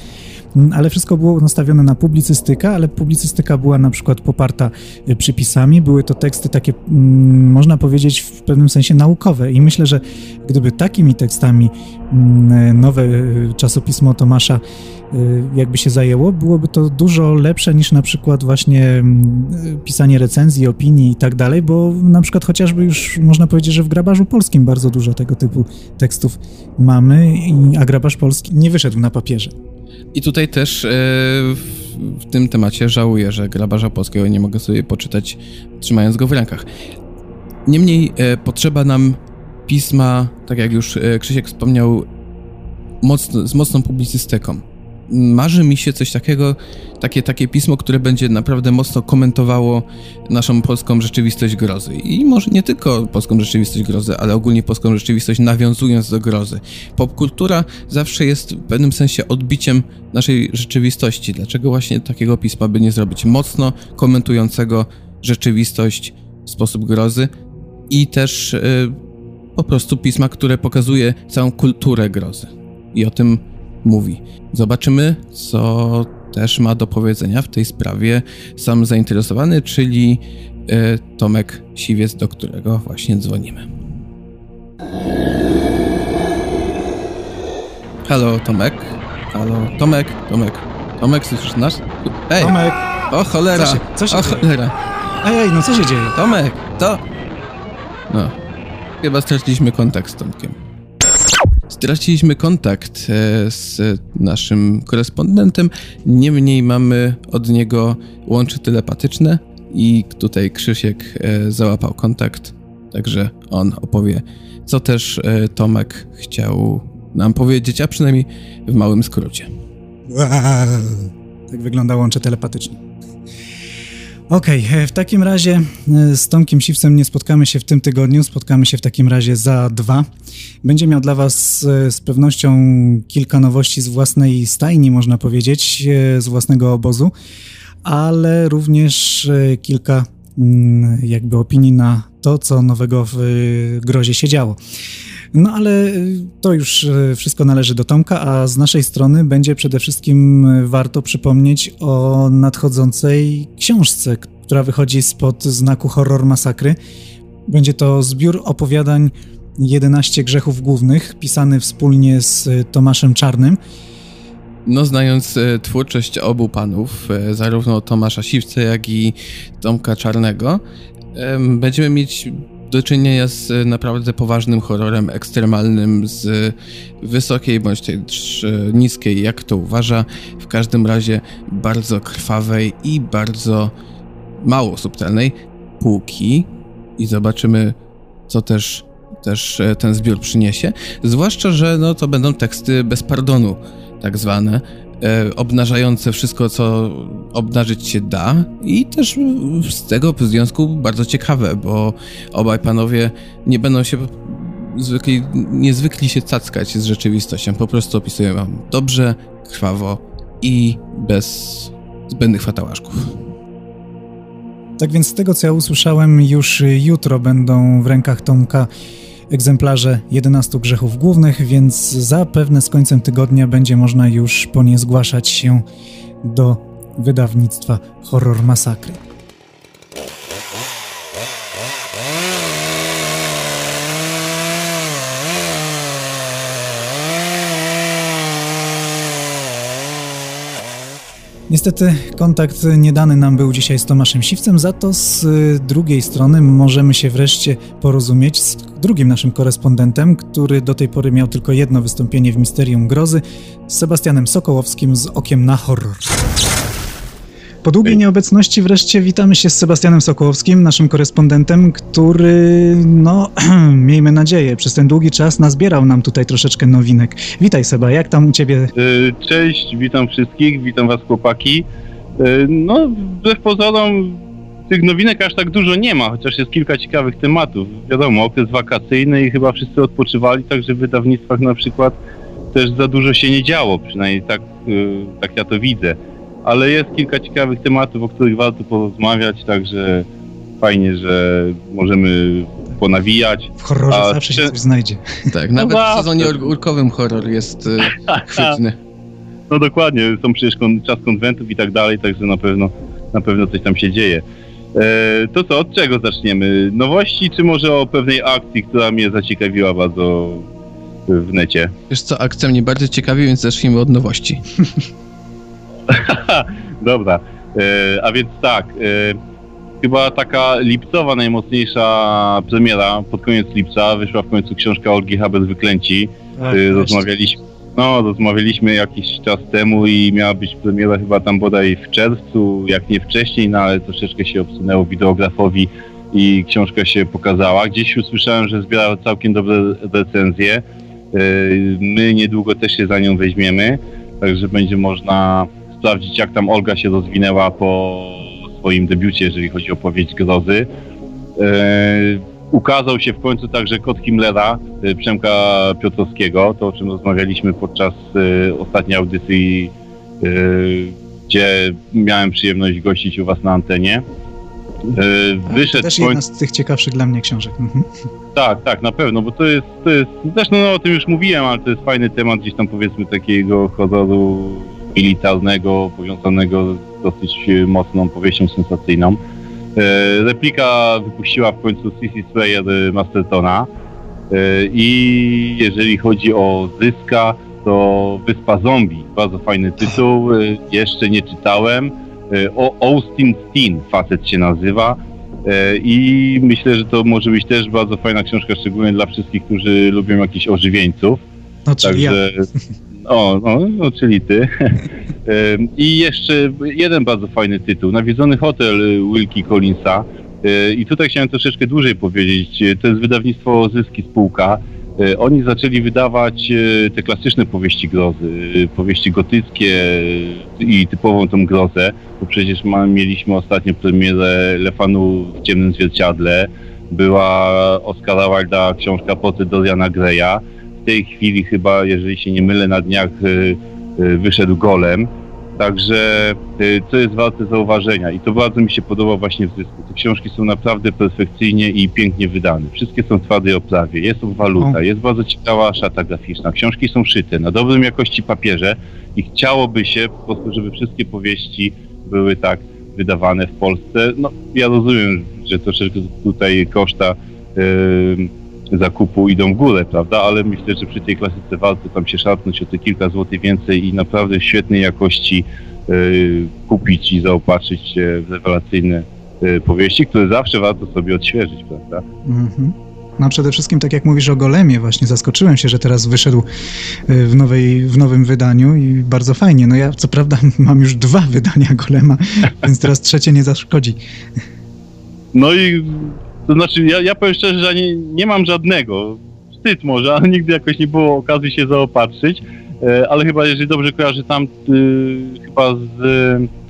mm, ale wszystko było nastawione na publicystykę, ale publicystyka była na przykład poparta y, przypisami, były to teksty takie, mm, można powiedzieć, w pewnym sensie naukowe i myślę, że gdyby takimi tekstami nowe y, czasopismo Tomasza jakby się zajęło, byłoby to dużo lepsze niż na przykład właśnie pisanie recenzji, opinii i tak dalej, bo na przykład chociażby już można powiedzieć, że w grabarzu polskim bardzo dużo tego typu tekstów mamy, a grabarz polski nie wyszedł na papierze. I tutaj też e, w tym temacie żałuję, że grabarza polskiego nie mogę sobie poczytać trzymając go w rękach. Niemniej e, potrzeba nam pisma, tak jak już e, Krzysiek wspomniał, mocno, z mocną publicystyką marzy mi się coś takiego, takie, takie pismo, które będzie naprawdę mocno komentowało naszą polską rzeczywistość grozy. I może nie tylko polską rzeczywistość grozy, ale ogólnie polską rzeczywistość nawiązując do grozy. Popkultura zawsze jest w pewnym sensie odbiciem naszej rzeczywistości. Dlaczego właśnie takiego pisma by nie zrobić mocno komentującego rzeczywistość w sposób grozy i też yy, po prostu pisma, które pokazuje całą kulturę grozy. I o tym mówi. Zobaczymy, co też ma do powiedzenia w tej sprawie sam zainteresowany, czyli y, Tomek Siwiec, do którego właśnie dzwonimy. Halo, Tomek? Halo, Tomek, Tomek, Tomek, słyszysz nas? Ej! Tomek! O cholera! Co się, co się o cholera! Ej, no co się dzieje? Tomek, to... No, chyba straciliśmy kontakt z Tomkiem. Straciliśmy kontakt e, z naszym korespondentem, niemniej mamy od niego łącze telepatyczne i tutaj Krzysiek e, załapał kontakt, także on opowie, co też e, Tomek chciał nam powiedzieć, a przynajmniej w małym skrócie. Tak wygląda łącze telepatyczne. Okej, okay, e, w takim razie e, z Tomkiem Siwcem nie spotkamy się w tym tygodniu, spotkamy się w takim razie za dwa. Będzie miał dla Was e, z pewnością kilka nowości z własnej stajni, można powiedzieć, z własnego obozu, ale również kilka mm, jakby opinii na to, co nowego w grozie się działo. No ale to już wszystko należy do Tomka, a z naszej strony będzie przede wszystkim warto przypomnieć o nadchodzącej książce, która wychodzi spod znaku Horror Masakry. Będzie to zbiór opowiadań 11 grzechów głównych, pisany wspólnie z Tomaszem Czarnym. No, znając twórczość obu panów, zarówno Tomasza Siwce, jak i Tomka Czarnego, będziemy mieć do czynienia z e, naprawdę poważnym horrorem ekstremalnym, z wysokiej bądź też e, niskiej, jak to uważa, w każdym razie bardzo krwawej i bardzo mało subtelnej półki i zobaczymy, co też, też e, ten zbiór przyniesie. Zwłaszcza, że no, to będą teksty bez pardonu, tak zwane, e, obnażające wszystko, co obnażyć się da i też z tego związku bardzo ciekawe, bo obaj panowie nie będą się zwykli, niezwykli się cackać z rzeczywistością, po prostu opisują wam dobrze, krwawo i bez zbędnych fatałaszków. Tak więc z tego, co ja usłyszałem, już jutro będą w rękach Tomka egzemplarze 11 grzechów głównych, więc zapewne z końcem tygodnia będzie można już po nie zgłaszać się do wydawnictwa Horror Masakry. Niestety kontakt niedany nam był dzisiaj z Tomaszem Siwcem, za to z y, drugiej strony możemy się wreszcie porozumieć z drugim naszym korespondentem, który do tej pory miał tylko jedno wystąpienie w Misterium Grozy, z Sebastianem Sokołowskim z Okiem na Horror. Po długiej nieobecności wreszcie witamy się z Sebastianem Sokołowskim, naszym korespondentem, który, no, [CLEARS THROAT] miejmy nadzieję, przez ten długi czas nazbierał nam tutaj troszeczkę nowinek. Witaj Seba, jak tam u ciebie? E, cześć, witam wszystkich, witam was chłopaki. E, no, wbrew pozorom tych nowinek aż tak dużo nie ma, chociaż jest kilka ciekawych tematów. Wiadomo, okres wakacyjny i chyba wszyscy odpoczywali, także w wydawnictwach na przykład też za dużo się nie działo, przynajmniej tak, tak ja to widzę. Ale jest kilka ciekawych tematów, o których warto porozmawiać, także fajnie, że możemy ponawijać. W horrorze A zawsze się coś znajdzie. Tak, nawet no w sezonie urkowym horror jest [LAUGHS] chwytny. No dokładnie, są przecież kon, czas konwentów i tak dalej, także na pewno, na pewno coś tam się dzieje. E, to co, od czego zaczniemy? Nowości, czy może o pewnej akcji, która mnie zaciekawiła bardzo w necie? Wiesz co, akcja mnie bardzo ciekawi, więc zacznijmy od nowości. [LAUGHS] [LAUGHS] Dobra, e, a więc tak, e, chyba taka lipcowa najmocniejsza premiera pod koniec lipca, wyszła w końcu książka Olgi Habel Wyklęci. Tak, rozmawialiśmy, no, rozmawialiśmy jakiś czas temu i miała być premiera chyba tam bodaj w czerwcu, jak nie wcześniej, no ale troszeczkę się obsunęło wideografowi i książka się pokazała. Gdzieś usłyszałem, że zbierała całkiem dobre recenzje. E, my niedługo też się za nią weźmiemy, także będzie można sprawdzić, jak tam Olga się rozwinęła po swoim debiucie, jeżeli chodzi o powieść grozy. E, ukazał się w końcu także kod Himmlera, y, Przemka Piotrowskiego, to o czym rozmawialiśmy podczas y, ostatniej audycji, gdzie miałem przyjemność gościć u Was na antenie. Wyszedł to też jedna z tych ciekawszych dla mnie książek. Mhm. Tak, tak, na pewno, bo to jest, to jest zresztą no, o tym już mówiłem, ale to jest fajny temat gdzieś tam powiedzmy takiego horroru militarnego, powiązanego z dosyć mocną powieścią sensacyjną. E, replika wypuściła w końcu CC Slayer Mastertona e, i jeżeli chodzi o Zyska, to Wyspa Zombie, bardzo fajny tytuł, e, jeszcze nie czytałem. O Austin Steen facet się nazywa i myślę, że to może być też bardzo fajna książka, szczególnie dla wszystkich, którzy lubią jakichś ożywieńców. No, Także, ja. [LAUGHS] O, no, no czyli ty. [LAUGHS] I jeszcze jeden bardzo fajny tytuł. Nawiedzony hotel y, Wilkie Collinsa. Y, I tutaj chciałem troszeczkę dłużej powiedzieć. To jest wydawnictwo Zyski Spółka. Y, oni zaczęli wydawać te klasyczne powieści grozy, powieści gotyckie i typową tą grozę, bo przecież ma, mieliśmy ostatnio premierę Lefanu w ciemnym zwierciadle, była Oscara Wilda książka Poty Doriana Greya, tej chwili chyba, jeżeli się nie mylę, na dniach y, y, wyszedł golem. Także y, to jest warte zauważenia i to bardzo mi się podoba właśnie w zysku. Te książki są naprawdę perfekcyjnie i pięknie wydane. Wszystkie są w twardej oprawie, jest waluta, jest bardzo ciekawa szata graficzna. Książki są szyte na dobrym jakości papierze i chciałoby się po prostu, żeby wszystkie powieści były tak wydawane w Polsce. No, ja rozumiem, że troszeczkę tutaj koszta yy, zakupu idą w górę, prawda? Ale myślę, że przy tej klasyce warto tam się szarpnąć o te kilka złotych więcej i naprawdę świetnej jakości y, kupić i zaopatrzyć się w rewelacyjne y, powieści, które zawsze warto sobie odświeżyć, prawda? Mhm. No przede wszystkim, tak jak mówisz o Golemie, właśnie zaskoczyłem się, że teraz wyszedł y, w, nowej, w nowym wydaniu i bardzo fajnie. No ja co prawda [LAUGHS] mam już dwa wydania Golema, więc teraz trzecie nie zaszkodzi. No i to znaczy, ja, ja powiem szczerze, że nie, nie mam żadnego. Wstyd może, [LAUGHS] ale nigdy jakoś nie było okazji się zaopatrzyć. E, ale chyba, jeżeli dobrze kojarzę, tam y, chyba z,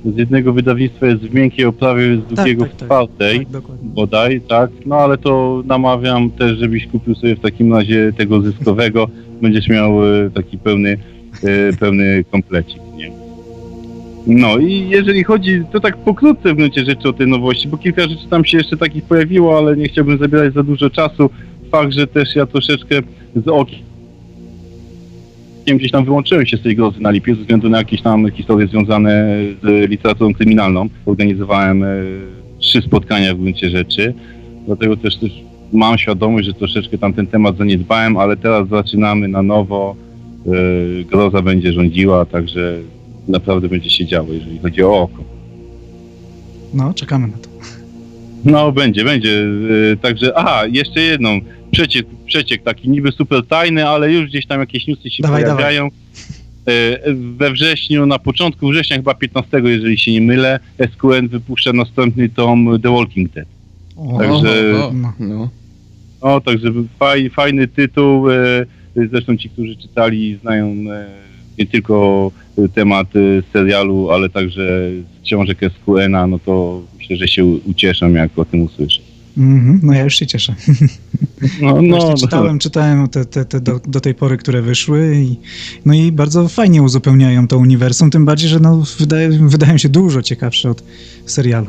z jednego wydawnictwa jest w miękkiej oprawie, z tak, drugiego tak, tak, w czwartej, tak, bodaj, tak. No ale to namawiam też, żebyś kupił sobie w takim razie tego zyskowego. Będziesz miał y, taki pełny, y, pełny komplecik? No i jeżeli chodzi, to tak pokrótce w gruncie rzeczy o tej nowości, bo kilka rzeczy tam się jeszcze takich pojawiło, ale nie chciałbym zabierać za dużo czasu. Fakt, że też ja troszeczkę z okiem gdzieś tam wyłączyłem się z tej grozy na lipie ze względu na jakieś tam historie związane z literaturą kryminalną. Organizowałem e, trzy spotkania w gruncie rzeczy, dlatego też, też mam świadomość, że troszeczkę tam ten temat zaniedbałem, ale teraz zaczynamy na nowo. E, groza będzie rządziła, także naprawdę będzie się działo, jeżeli chodzi o oko. No, czekamy na to. No, będzie, będzie. Yy, także, aha, jeszcze jedną. Przeciek, przeciek taki niby super tajny, ale już gdzieś tam jakieś newsy się dawaj, pojawiają. Dawaj. we wrześniu, na początku września, chyba 15, jeżeli się nie mylę, SQN wypuszcza następny tom The Walking Dead. O, także, o, no. no. no, także faj, fajny tytuł. E, zresztą ci, którzy czytali, znają nie tylko temat y, serialu, ale także książek SQN-a, no to myślę, że się ucieszą, jak o tym usłyszę. Mm-hmm, no ja już się cieszę. [LAUGHS] No, no, czytałem, no. czytałem te, te, te do, do, tej pory, które wyszły i, no i bardzo fajnie uzupełniają to uniwersum, tym bardziej, że no, wydaje, wydają się dużo ciekawsze od serialu.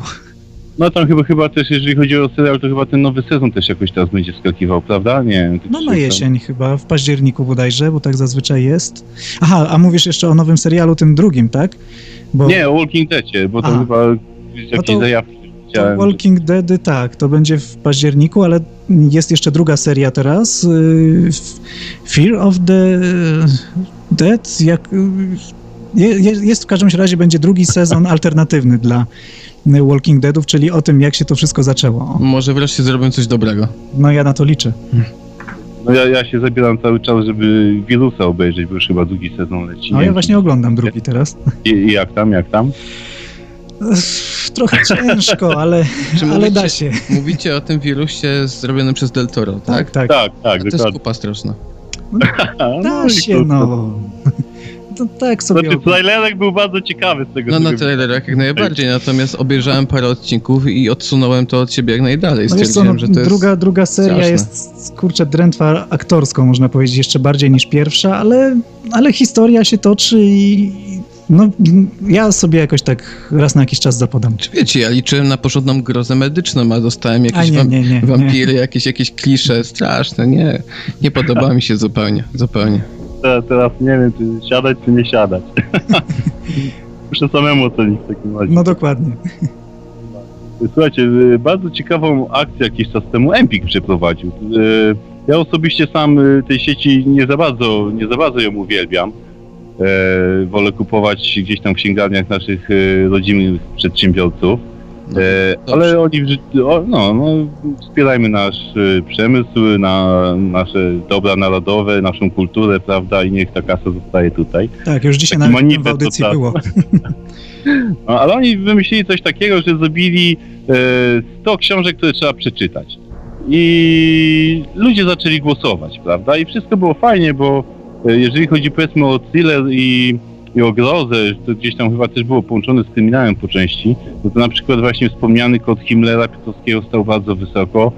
No tam chyba, chyba też, jeżeli chodzi o serial, to chyba ten nowy sezon też jakoś teraz będzie skakiwał, prawda? Nie No na jesień tam... chyba, w październiku bodajże, bo tak zazwyczaj jest. Aha, a mówisz jeszcze o nowym serialu, tym drugim, tak? Bo... Nie, o Walking Deadzie, bo to Aha. chyba jakieś no to... zajawki to Walking Dead, tak, to będzie w październiku, ale jest jeszcze druga seria teraz. Y, Fear of the Dead. Jak, jest w każdym razie będzie drugi sezon alternatywny dla Walking Deadów, czyli o tym, jak się to wszystko zaczęło. Może wreszcie zrobią coś dobrego. No ja na to liczę. No ja, ja się zabieram cały czas, żeby Wirusa obejrzeć, bo już chyba drugi sezon leci. No ja właśnie oglądam drugi teraz. I, I, jak tam, jak tam? Trochę ciężko, ale, ale mówicie, da się. Mówicie o tym wirusie zrobionym przez Del Toro, tak? Tak, tak. tak, tak to jest kupa straszna. No, da [LAUGHS] no się, no. To tak sobie... Znaczy, trailerek był bardzo ciekawy z tego. No na trailerach jak najbardziej, natomiast obejrzałem parę odcinków i odsunąłem to od siebie jak najdalej. No Stwierdziłem, no, że to druga, jest druga seria straszne. jest, kurczę, drętwa aktorską, można powiedzieć, jeszcze bardziej niż pierwsza, ale, ale historia się toczy i no, ja sobie jakoś tak raz na jakiś czas zapodam. Czy wiecie, ja liczyłem na porządną grozę medyczną, a dostałem jakieś nie, nie, nie, wampiry, jakieś, jakieś klisze straszne. Nie, nie podoba mi się zupełnie, zupełnie. Teraz, teraz nie wiem, czy siadać, czy nie siadać. [LAUGHS] Muszę samemu ocenić w takim razie. No dokładnie. Słuchajcie, y, bardzo ciekawą akcję jakiś czas temu Empik przeprowadził. Y, ja osobiście sam y, tej sieci nie za bardzo, nie za bardzo ją uwielbiam wolę kupować gdzieś tam w księgarniach naszych rodzimych przedsiębiorców. No, e, ale oni, no, no, wspierajmy nasz przemysł, na nasze dobra narodowe, naszą kulturę, prawda, i niech ta kasa zostaje tutaj. Tak, już dzisiaj Taki nawet w audycji było. [LAUGHS] No, ale oni wymyślili coś takiego, że zrobili e, 100 książek, które trzeba przeczytać. I ludzie zaczęli głosować, prawda, i wszystko było fajnie, bo E, jeżeli chodzi powiedzmy o thriller i, i o grozę, to gdzieś tam chyba też było połączone z kryminałem po części, no to na przykład właśnie wspomniany kod Himmlera Piotrowskiego stał bardzo wysoko,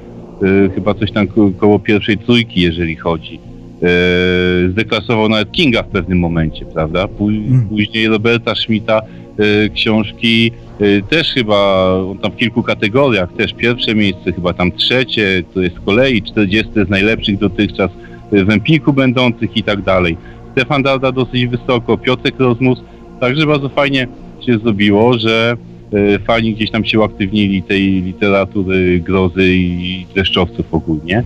e, chyba coś tam ko koło pierwszej trójki, jeżeli chodzi. E, zdeklasował nawet Kinga w pewnym momencie, prawda? Hmm. Później Roberta Schmidta e, książki e, też chyba, on tam w kilku kategoriach, też pierwsze miejsce, chyba tam trzecie, to jest z kolei 40 z najlepszych dotychczas w Empiku będących i tak dalej. Stefan Darda dosyć wysoko, Piotrek Rozmus, także bardzo fajnie się zrobiło, że e, fani gdzieś tam się uaktywnili tej literatury grozy i dreszczowców ogólnie.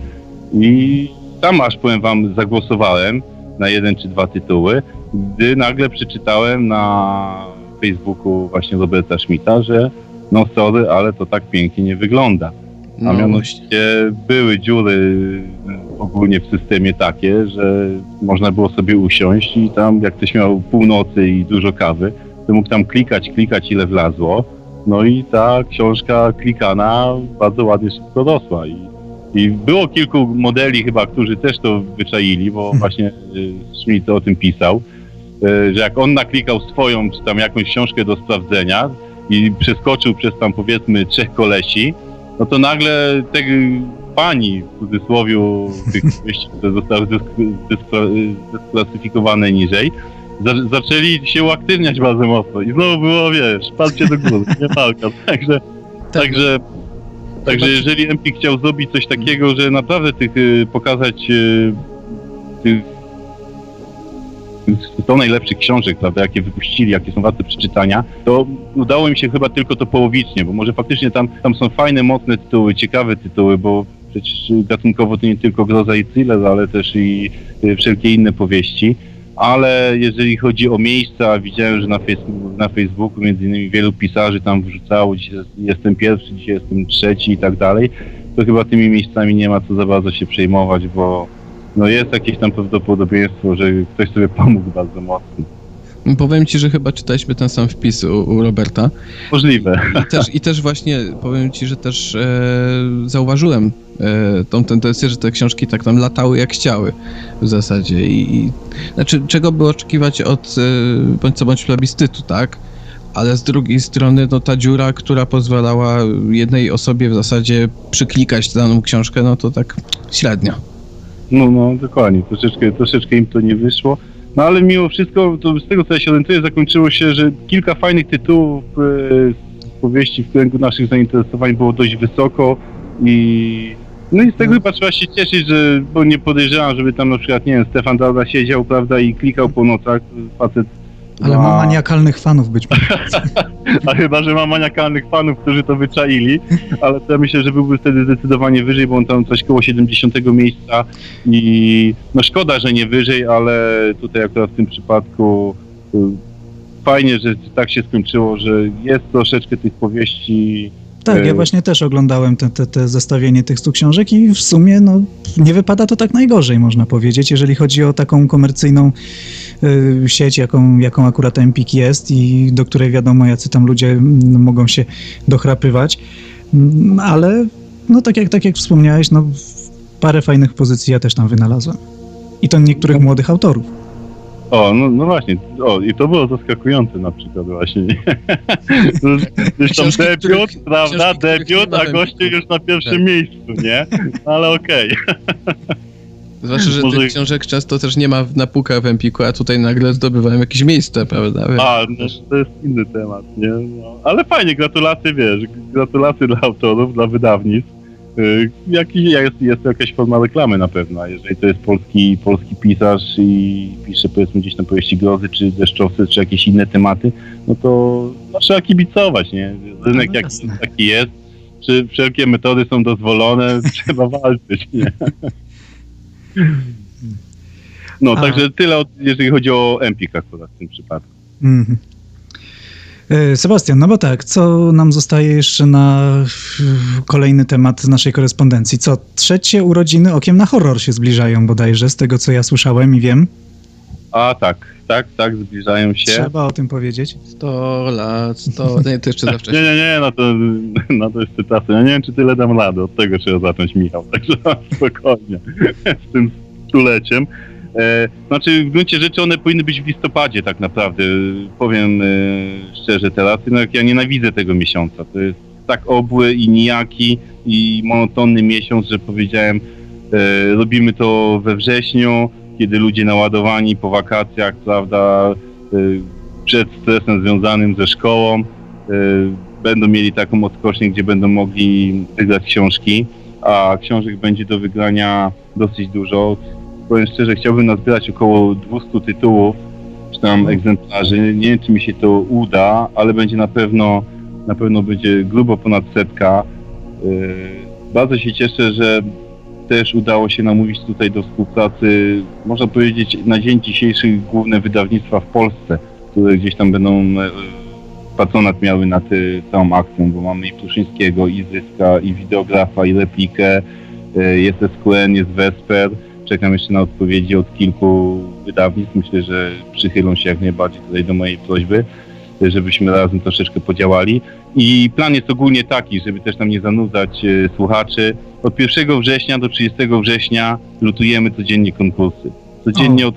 I tam aż powiem wam zagłosowałem na jeden czy dwa tytuły, gdy nagle przeczytałem na Facebooku właśnie Roberta Schmidta, że no sorry, ale to tak pięknie nie wygląda. A no. mianowicie były dziury ogólnie w systemie takie, że można było sobie usiąść i tam jak ktoś miał północy i dużo kawy, to mógł tam klikać, klikać ile wlazło. No i ta książka klikana bardzo ładnie szybko rosła. I, i było kilku modeli chyba, którzy też to wyczaili, bo hmm. właśnie y, Schmidt o tym pisał, y, że jak on naklikał swoją, czy tam jakąś książkę do sprawdzenia i przeskoczył przez tam powiedzmy trzech kolesi, no to nagle te pani, w cudzysłowie, tych [LAUGHS] wyścig, które zostały zdysklasyfikowane niżej, za, zaczęli się uaktywniać bardzo mocno i znowu było, wiesz, palcie do góry, nie walka, [LAUGHS] także, tak. także, także jeżeli MP chciał zrobić coś takiego, że naprawdę tych, y, pokazać y, tych 100 najlepszych książek, prawda, jakie wypuścili, jakie są warte przeczytania, to udało mi się chyba tylko to połowicznie, bo może faktycznie tam, tam są fajne, mocne tytuły, ciekawe tytuły, bo przecież gatunkowo to nie tylko groza i thriller, ale też i y, wszelkie inne powieści. Ale jeżeli chodzi o miejsca, widziałem, że na, na Facebooku między innymi wielu pisarzy tam wrzucało, dzisiaj jestem pierwszy, dzisiaj jestem trzeci i tak dalej, to chyba tymi miejscami nie ma co za bardzo się przejmować, bo no jest jakieś tam prawdopodobieństwo, że ktoś sobie pomógł bardzo mocno. Powiem ci, że chyba czytaliśmy ten sam wpis u, u Roberta. Możliwe. I też, I też właśnie powiem ci, że też e, zauważyłem e, tą tendencję, że te książki tak tam latały jak chciały w zasadzie. I, i znaczy, czego by oczekiwać od e, bądź co bądź plebiscytu, tak? ale z drugiej strony no ta dziura, która pozwalała jednej osobie w zasadzie przyklikać daną książkę, no to tak średnio. No, no, dokładnie. Troszeczkę, troszeczkę im to nie wyszło. No ale mimo wszystko, to z tego co ja się orientuję, zakończyło się, że kilka fajnych tytułów e, z powieści w kręgu naszych zainteresowań było dość wysoko i no i z tego no. chyba trzeba się cieszyć, że, bo nie podejrzewam, żeby tam na przykład, nie wiem, Stefan Dauda siedział, prawda, i klikał po nocach, facet ale ma maniakalnych fanów być może. [LAUGHS] A chyba, że ma maniakalnych fanów, którzy to wyczaili, ale to ja myślę, że byłby wtedy zdecydowanie wyżej, bo on tam coś koło 70 miejsca i no szkoda, że nie wyżej, ale tutaj akurat w tym przypadku y, fajnie, że tak się skończyło, że jest troszeczkę tych powieści tak, ja właśnie też oglądałem te, te, te zestawienie tych stu książek i w sumie no, nie wypada to tak najgorzej, można powiedzieć, jeżeli chodzi o taką komercyjną Y, sieć, jaką, jaką akurat Empik jest i do której wiadomo, jacy tam ludzie mm, mogą się dochrapywać. Mm, ale no tak jak, tak jak wspomniałeś, no parę fajnych pozycji ja też tam wynalazłem. I to niektórych młodych autorów. O, no, no właśnie, o, i to było zaskakujące na przykład właśnie. [LAUGHS] Już tam debiut, których, prawda, debiut, a goście już na pierwszym tak. miejscu, nie? Ale okej. Okay. [LAUGHS] Zwłaszcza, że Może... tych książek często też nie ma na półkach w Empiku, a tutaj nagle zdobywają jakieś miejsce, prawda? A, no, to jest inny temat, nie? No, ale fajnie, gratulacje, wiesz, gratulacje dla autorów, dla wydawnictw. Y, jakiś, jest, jest jakaś forma reklamy na pewno, jeżeli to jest polski, polski pisarz i pisze powiedzmy gdzieś na powieści grozy, czy deszczowcy, czy jakieś inne tematy, no to no, trzeba kibicować, nie? Rynek no, jaki, jaki jest, czy wszelkie metody są dozwolone, [LAUGHS] trzeba walczyć, nie? No, A. także tyle, jeżeli chodzi o Empik akurat w tym przypadku. Mm. Sebastian, no bo tak, co nam zostaje jeszcze na kolejny temat naszej korespondencji? Co, trzecie urodziny Okiem na Horror się zbliżają bodajże, z tego co ja słyszałem i wiem. A tak, tak, tak, zbliżają się. Trzeba o tym powiedzieć. 100 lat, 100, nie, to jeszcze zawsze. [LAUGHS] nie, nie, nie, no to, no to jeszcze czasy. Ja nie wiem, czy tyle dam radę, od tego trzeba zacząć, Michał, [LAUGHS] także spokojnie z tym stuleciem. E, znaczy, w gruncie rzeczy one powinny być w listopadzie tak naprawdę, powiem e, szczerze teraz, jednak ja nienawidzę tego miesiąca. To jest tak obły i nijaki i monotonny miesiąc, że powiedziałem, e, robimy to we wrześniu, kiedy ludzie naładowani po wakacjach, prawda, przed stresem związanym ze szkołą, będą mieli taką odskocznię, gdzie będą mogli wygrać książki, a książek będzie do wygrania dosyć dużo. Powiem szczerze, chciałbym nazbierać około 200 tytułów, czy tam egzemplarzy. Nie wiem, czy mi się to uda, ale będzie na pewno, na pewno będzie grubo ponad setka. Y, bardzo się cieszę, że też udało się namówić tutaj do współpracy, można powiedzieć, na dzień dzisiejszy główne wydawnictwa w Polsce, które gdzieś tam będą e, patronat miały nad całą akcją, bo mamy i Pluszyńskiego, i Zyska, i Wideografa, i Replikę, e, jest SQN, jest Vesper. Czekam jeszcze na odpowiedzi od kilku wydawnictw. Myślę, że przychylą się jak najbardziej tutaj do mojej prośby żebyśmy razem troszeczkę podziałali. I plan jest ogólnie taki, żeby też nam nie zanudzać e, słuchaczy. Od 1 września do 30 września lutujemy codziennie konkursy. Codziennie od,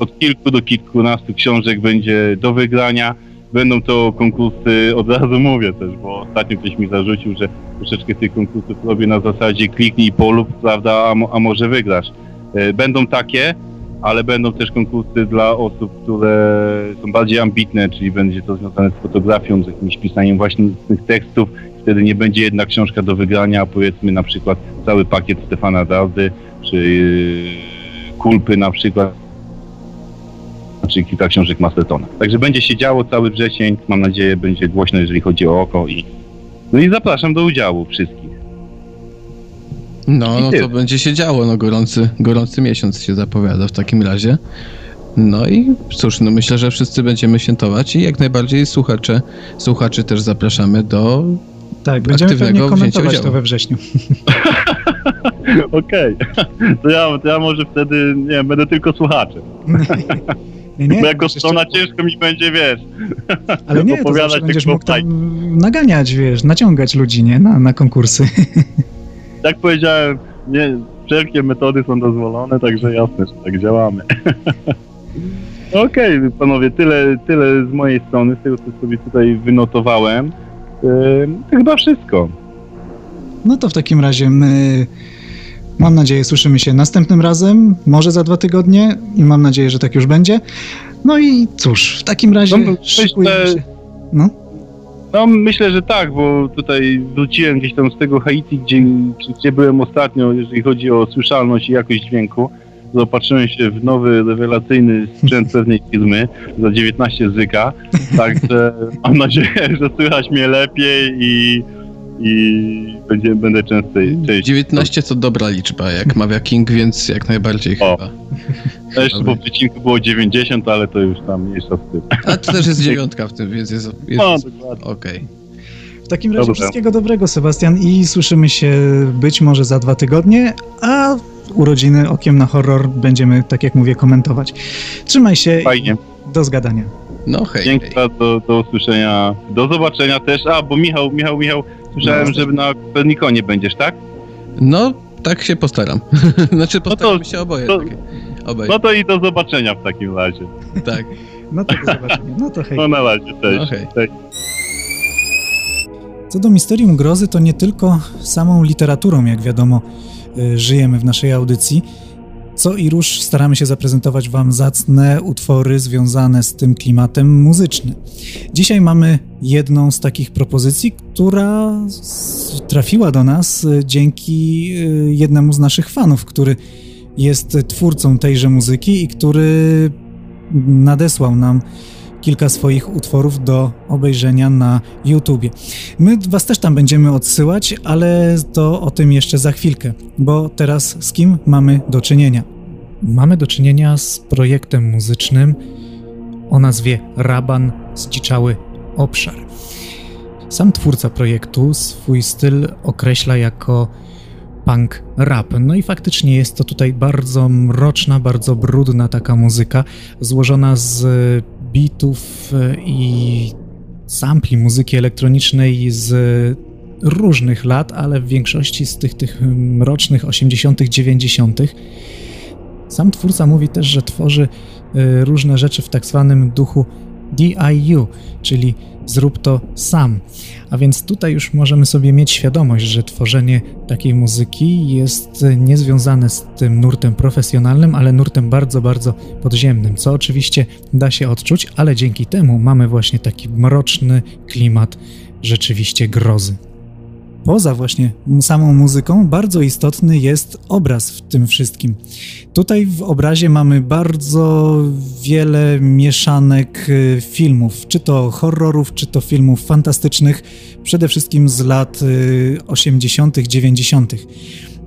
od kilku do kilkunastu książek będzie do wygrania. Będą to konkursy, od razu mówię też, bo ostatnio ktoś mi zarzucił, że troszeczkę tych konkursów robię na zasadzie kliknij polub, prawda, a, a może wygrasz. E, będą takie, ale będą też konkursy dla osób, które są bardziej ambitne, czyli będzie to związane z fotografią, z jakimś pisaniem właśnie tych tekstów. Wtedy nie będzie jedna książka do wygrania, a powiedzmy na przykład cały pakiet Stefana Dardy, czy yy, Kulpy na przykład, czy kilka książek Mastertona. Także będzie się działo cały wrzesień, mam nadzieję będzie głośno, jeżeli chodzi o oko i no i zapraszam do udziału wszystkich. No, no to będzie się działo, no gorący, gorący miesiąc się zapowiada w takim razie. No i cóż, no myślę, że wszyscy będziemy świętować i jak najbardziej słuchacze, słuchaczy też zapraszamy do tak, będziemy pewnie komentować to we wrześniu. [LAUGHS] Okej, okay. to, ja, to ja może wtedy, nie wiem, będę tylko słuchaczem. [LAUGHS] Nie, nie, Bo jako strona jeszcze... ciężko mi będzie, wiesz, Ale nie, opowiadać to będziesz mógł tam naganiać, wiesz, naciągać ludzi, nie, na, na konkursy. [LAUGHS] jak powiedziałem, nie, wszelkie metody są dozwolone, także jasne, że tak działamy. [LAUGHS] Okej, okay, panowie, tyle, tyle z mojej strony, z tego co sobie tutaj wynotowałem. Yy, to chyba wszystko. No to w takim razie my, mam nadzieję, słyszymy się następnym razem, może za dwa tygodnie i mam nadzieję, że tak już będzie. No i cóż, w takim razie no, myślę, się. No? No myślę, że tak, bo tutaj wróciłem gdzieś tam z tego Haiti, gdzie, gdzie byłem ostatnio, jeżeli chodzi o słyszalność i jakość dźwięku. Zaopatrzyłem się w nowy, rewelacyjny sprzęt [LAUGHS] pewnej firmy za 19 zyka, także mam nadzieję, że słychać mnie lepiej i i będzie, będę częściej, częściej. 19 to dobra liczba, jak mawia King, więc jak najbardziej o. chyba. Jeszcze po przecinku było 90, ale to już tam mniejsza z tym. A to też jest dziewiątka w tym, więc jest, jest no, dokładnie. okej. Okay. W takim razie Dobra. wszystkiego dobrego, Sebastian, i słyszymy się być może za dwa tygodnie, a urodziny Okiem na Horror będziemy, tak jak mówię, komentować. Trzymaj się Fajnie. do zgadania. No hej. Dzięki hej. Do, do usłyszenia. Do zobaczenia też. A, bo Michał, Michał, Michał, Słyszałem, no, że na Kopernikonie będziesz, tak? No, tak się postaram. [LAUGHS] znaczy, postaram no to, się oboje. To, oboje. No to i do zobaczenia w takim razie. Tak. [LAUGHS] No to do zobaczenia. No to hej. No na razie, cześć. No, hej. cześć. Co do Misterium Grozy, to nie tylko samą literaturą, jak wiadomo, y, żyjemy w naszej audycji, co i róż staramy się zaprezentować Wam zacne utwory związane z tym klimatem muzycznym. Dzisiaj mamy jedną z takich propozycji, która trafiła do nas e, dzięki e, jednemu z naszych fanów, który jest twórcą tejże muzyki i który nadesłał nam kilka swoich utworów do obejrzenia na YouTubie. My Was też tam będziemy odsyłać, ale to o tym jeszcze za chwilkę, bo teraz z kim mamy do czynienia? Mamy do czynienia z projektem muzycznym o nazwie Raban Zdziczały Obszar. Sam twórca projektu swój styl określa jako punk rap. No i faktycznie jest to tutaj bardzo mroczna, bardzo brudna taka muzyka, złożona z bitów i sampli muzyki elektronicznej z różnych lat, ale w większości z tych, tych mrocznych 80., 90. Sam twórca mówi też, że tworzy y, różne rzeczy w tak zwanym duchu DIU, czyli zrób to sam. A więc tutaj już możemy sobie mieć świadomość, że tworzenie takiej muzyki jest niezwiązane z tym nurtem profesjonalnym, ale nurtem bardzo, bardzo podziemnym, co oczywiście da się odczuć, ale dzięki temu mamy właśnie taki mroczny klimat rzeczywiście grozy poza właśnie samą muzyką, bardzo istotny jest obraz w tym wszystkim. Tutaj w obrazie mamy bardzo wiele mieszanek y, filmów, czy to horrorów, czy to filmów fantastycznych, przede wszystkim z lat 80., y, 90.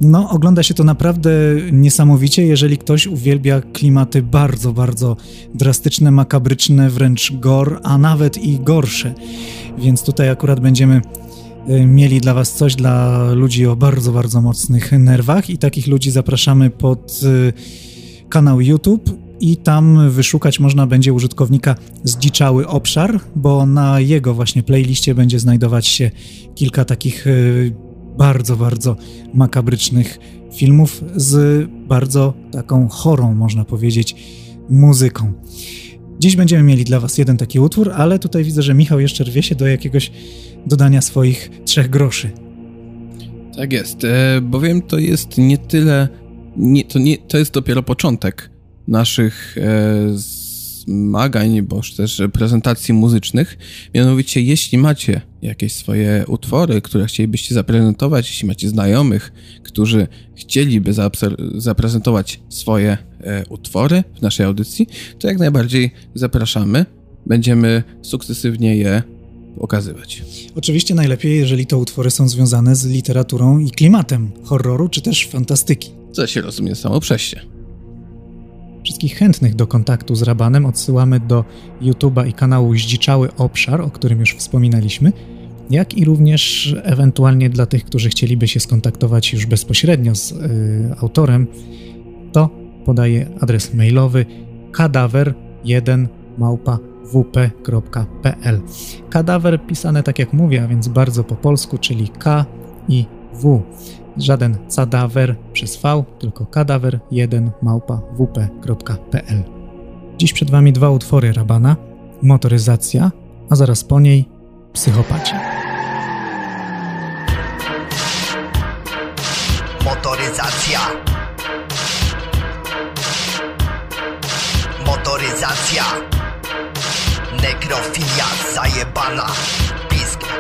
No, ogląda się to naprawdę niesamowicie, jeżeli ktoś uwielbia klimaty bardzo, bardzo drastyczne, makabryczne, wręcz gor, a nawet i gorsze. Więc tutaj akurat będziemy mieli dla Was coś dla ludzi o bardzo, bardzo mocnych nerwach i takich ludzi zapraszamy pod y, kanał YouTube i tam wyszukać można będzie użytkownika Zdziczały Obszar, bo na jego właśnie playliście będzie znajdować się kilka takich y, bardzo, bardzo makabrycznych filmów z bardzo taką chorą, można powiedzieć, muzyką. Dziś będziemy mieli dla Was jeden taki utwór, ale tutaj widzę, że Michał jeszcze rwie się do jakiegoś dodania swoich trzech groszy. Tak jest, e, bowiem to jest nie tyle, nie, to, nie, to jest dopiero początek naszych e, zmagań, boż też prezentacji muzycznych. Mianowicie, jeśli macie jakieś swoje utwory, które chcielibyście zaprezentować, jeśli macie znajomych, którzy chcieliby zaprezentować swoje e, utwory w naszej audycji, to jak najbardziej zapraszamy. Będziemy sukcesywnie je okazywać. Oczywiście najlepiej, jeżeli to utwory są związane z literaturą i klimatem horroru czy też fantastyki. Co się rozumie samo przejście. Wszystkich chętnych do kontaktu z Rabanem odsyłamy do YouTube'a i kanału Zdziczały Obszar, o którym już wspominaliśmy, jak i również ewentualnie dla tych, którzy chcieliby się skontaktować już bezpośrednio z y, autorem, to podaję adres mailowy kadawer1 małpa wp.pl. Kadawer pisane tak jak mówię, a więc bardzo po polsku, czyli K i W. Żaden cadawer przez V, tylko kadawer 1 małpa wp.pl. Dziś przed Wami dwa utwory Rabana: Motoryzacja, a zaraz po niej Psychopaci. Motoryzacja. Motoryzacja. Nekrofilia zajebana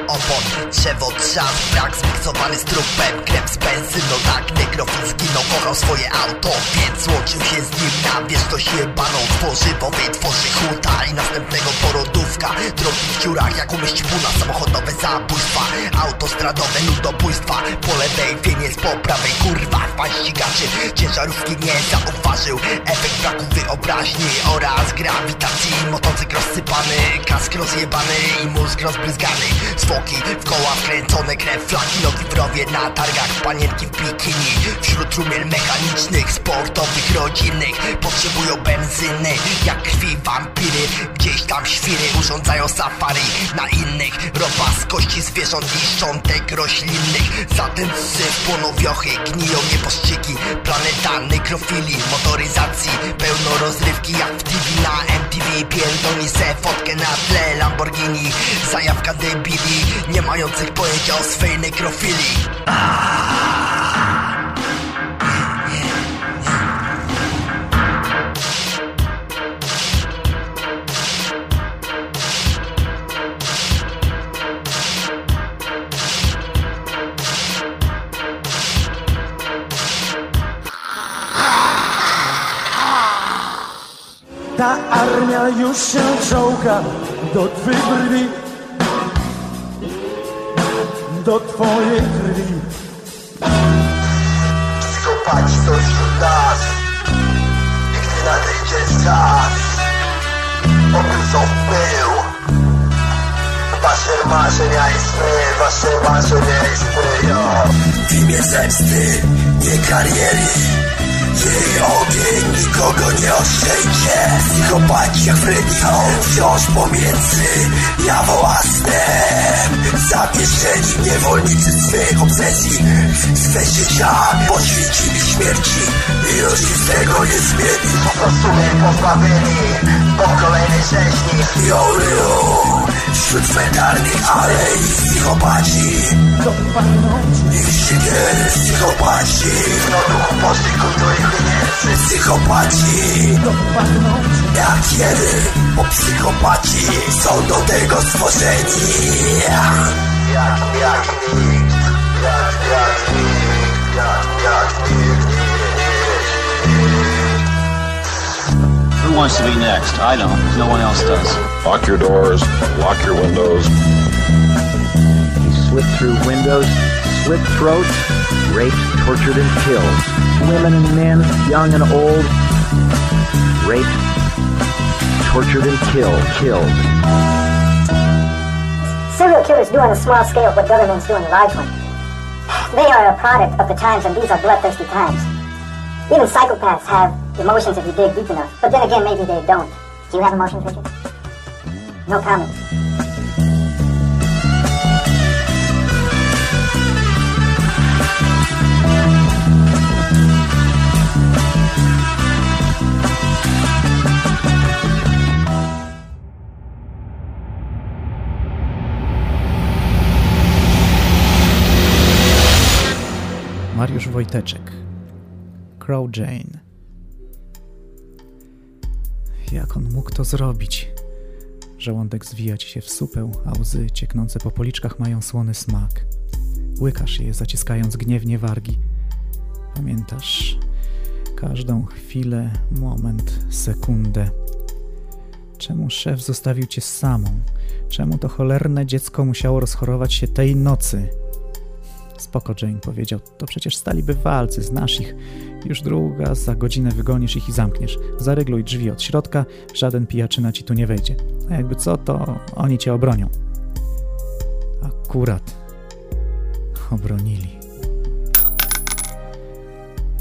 opon Drzewo trzask, brak zmiksowany z trupem Krew z benzyną, tak nekrofil zginął Kochał swoje auto, więc łączył się z nim Na wieczność jebaną Tworzywo wytworzy huta i następnego porodówka. Drogi w dziurach jak umieść puna Samochodowe zabójstwa, autostradowe ludobójstwa. Po lewej wienie z po prawej kurwa Pan ścigaczy ciężarówki nie zauważył. Efekt braku wyobraźni oraz grawitacji Motocykl rozsypany, kask rozjebany i mózg rozbryzgany W koła wkręcone krew Flaki nogi w rowie na targach Panienki w bikini. Wśród trumien mechanicznych Sportowych, rodzinnych Potrzebują benzyny Jak krwi wampiry. Gdzieś tam świry urządzają safari Na innych. Ropa z kości zwierząt i szczątek roślinnych. Zatem syf płoną wiochy Gniją nieboszczyki Planeta nekrofili Motoryzacji Pełno rozrywki jak w TV na MTV Pierdolni se fotkę na tle Lamborghini. Zajawka debili nie mających pojęcia o swej nekrofilii Ta armia już się czołga do twych brwi do twojej krwi. Psychopaci to wśród nas. I gdy nadejdzie czas Obrócą w pył. Wasze marzenia i sny Wasze marzenia i sny W imię zemsty, nie kariery jej ogień nikogo nie oszczędzie Psychopaci jak Freddy Wciąż pomiędzy jawołastem Zawieszeni niewolnicy swych obsesji. Swe życia poświęcili śmierci. I już z tego nie zmieni. Po prostu nie pozbawieni Po kolejnej rzeźni. Joru Wśród cmentarnych alej Psychopaci. Ich siekiery psychopaci. No duchu poszli kultury Psychopaci Jak kiedy Bo psychopaci są do tego stworzeni Jak, jak nikt Jak, jak nikt Jak, jak nikt Who wants to be next? I don't. No one else does. Lock your doors. Lock your windows. He slit through windows, slit throats, raped, tortured, and killed. Women and men, young and old, raped, tortured, and killed. Killed. Serial killers do on a small scale what governments do on a large one. They are a product of the times, and these are bloodthirsty times. Even psychopaths have emotions if you dig deep enough. But then again, maybe they don't. Do you have emotions, Richard? No comment. Mariusz Wojteczek Crow Jane Jak on mógł to zrobić? Żołądek zwija ci się w supeł, a łzy cieknące po policzkach mają słony smak. Łykasz je, zaciskając gniewnie wargi. Pamiętasz każdą chwilę, moment, sekundę. Czemu szef zostawił cię samą? Czemu to cholerne dziecko musiało rozchorować się tej nocy? Spoko, Jane powiedział. To przecież staliby walcy, znasz ich. Już druga, za godzinę wygonisz ich i zamkniesz. Zarygluj drzwi od środka, żaden pijaczyna ci tu nie wejdzie. A jakby co, to oni cię obronią. Akurat. Obronili.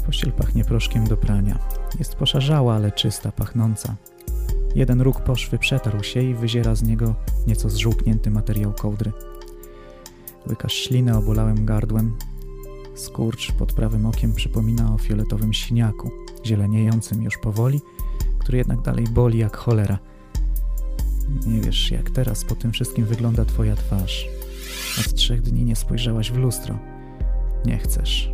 Pościel pachnie proszkiem do prania. Jest poszarzała, ale czysta, pachnąca. Jeden róg poszwy przetarł się i wyziera z niego nieco zżółknięty materiał kołdry. Łykasz ślinę obolałym gardłem. Skurcz pod prawym okiem przypomina o fioletowym siniaku, zieleniejącym już powoli, który jednak dalej boli jak cholera. Nie wiesz, jak teraz po tym wszystkim wygląda twoja twarz. Od trzech dni nie spojrzałaś w lustro. Nie chcesz.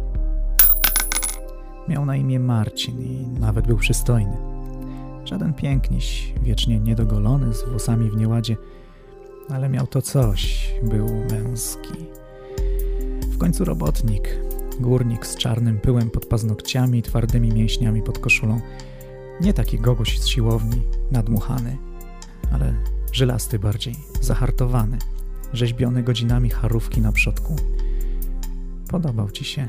Miał na imię Marcin i nawet był przystojny. Żaden piękniś, wiecznie niedogolony, z włosami w nieładzie, ale miał to coś, był męski. W końcu robotnik, górnik z czarnym pyłem pod paznokciami i twardymi mięśniami pod koszulą. Nie taki gogoś z siłowni, nadmuchany, ale żylasty bardziej, zahartowany, rzeźbiony godzinami charówki na przodku. Podobał ci się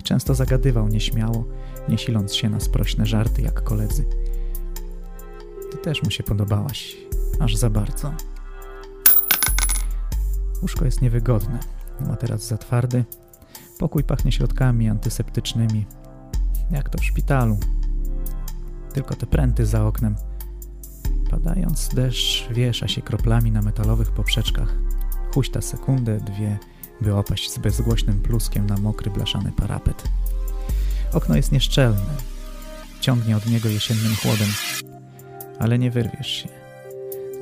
i często zagadywał nieśmiało, nie siląc się na sprośne żarty jak koledzy. Ty też mu się podobałaś, aż za bardzo. Łóżko jest niewygodne, materac za twardy, pokój pachnie środkami antyseptycznymi, jak to w szpitalu. Tylko te pręty za oknem. Padając deszcz wiesza się kroplami na metalowych poprzeczkach. Huśta sekundę, dwie, by opaść z bezgłośnym pluskiem na mokry blaszany parapet. Okno jest nieszczelne. Ciągnie od niego jesiennym chłodem. Ale nie wyrwiesz się.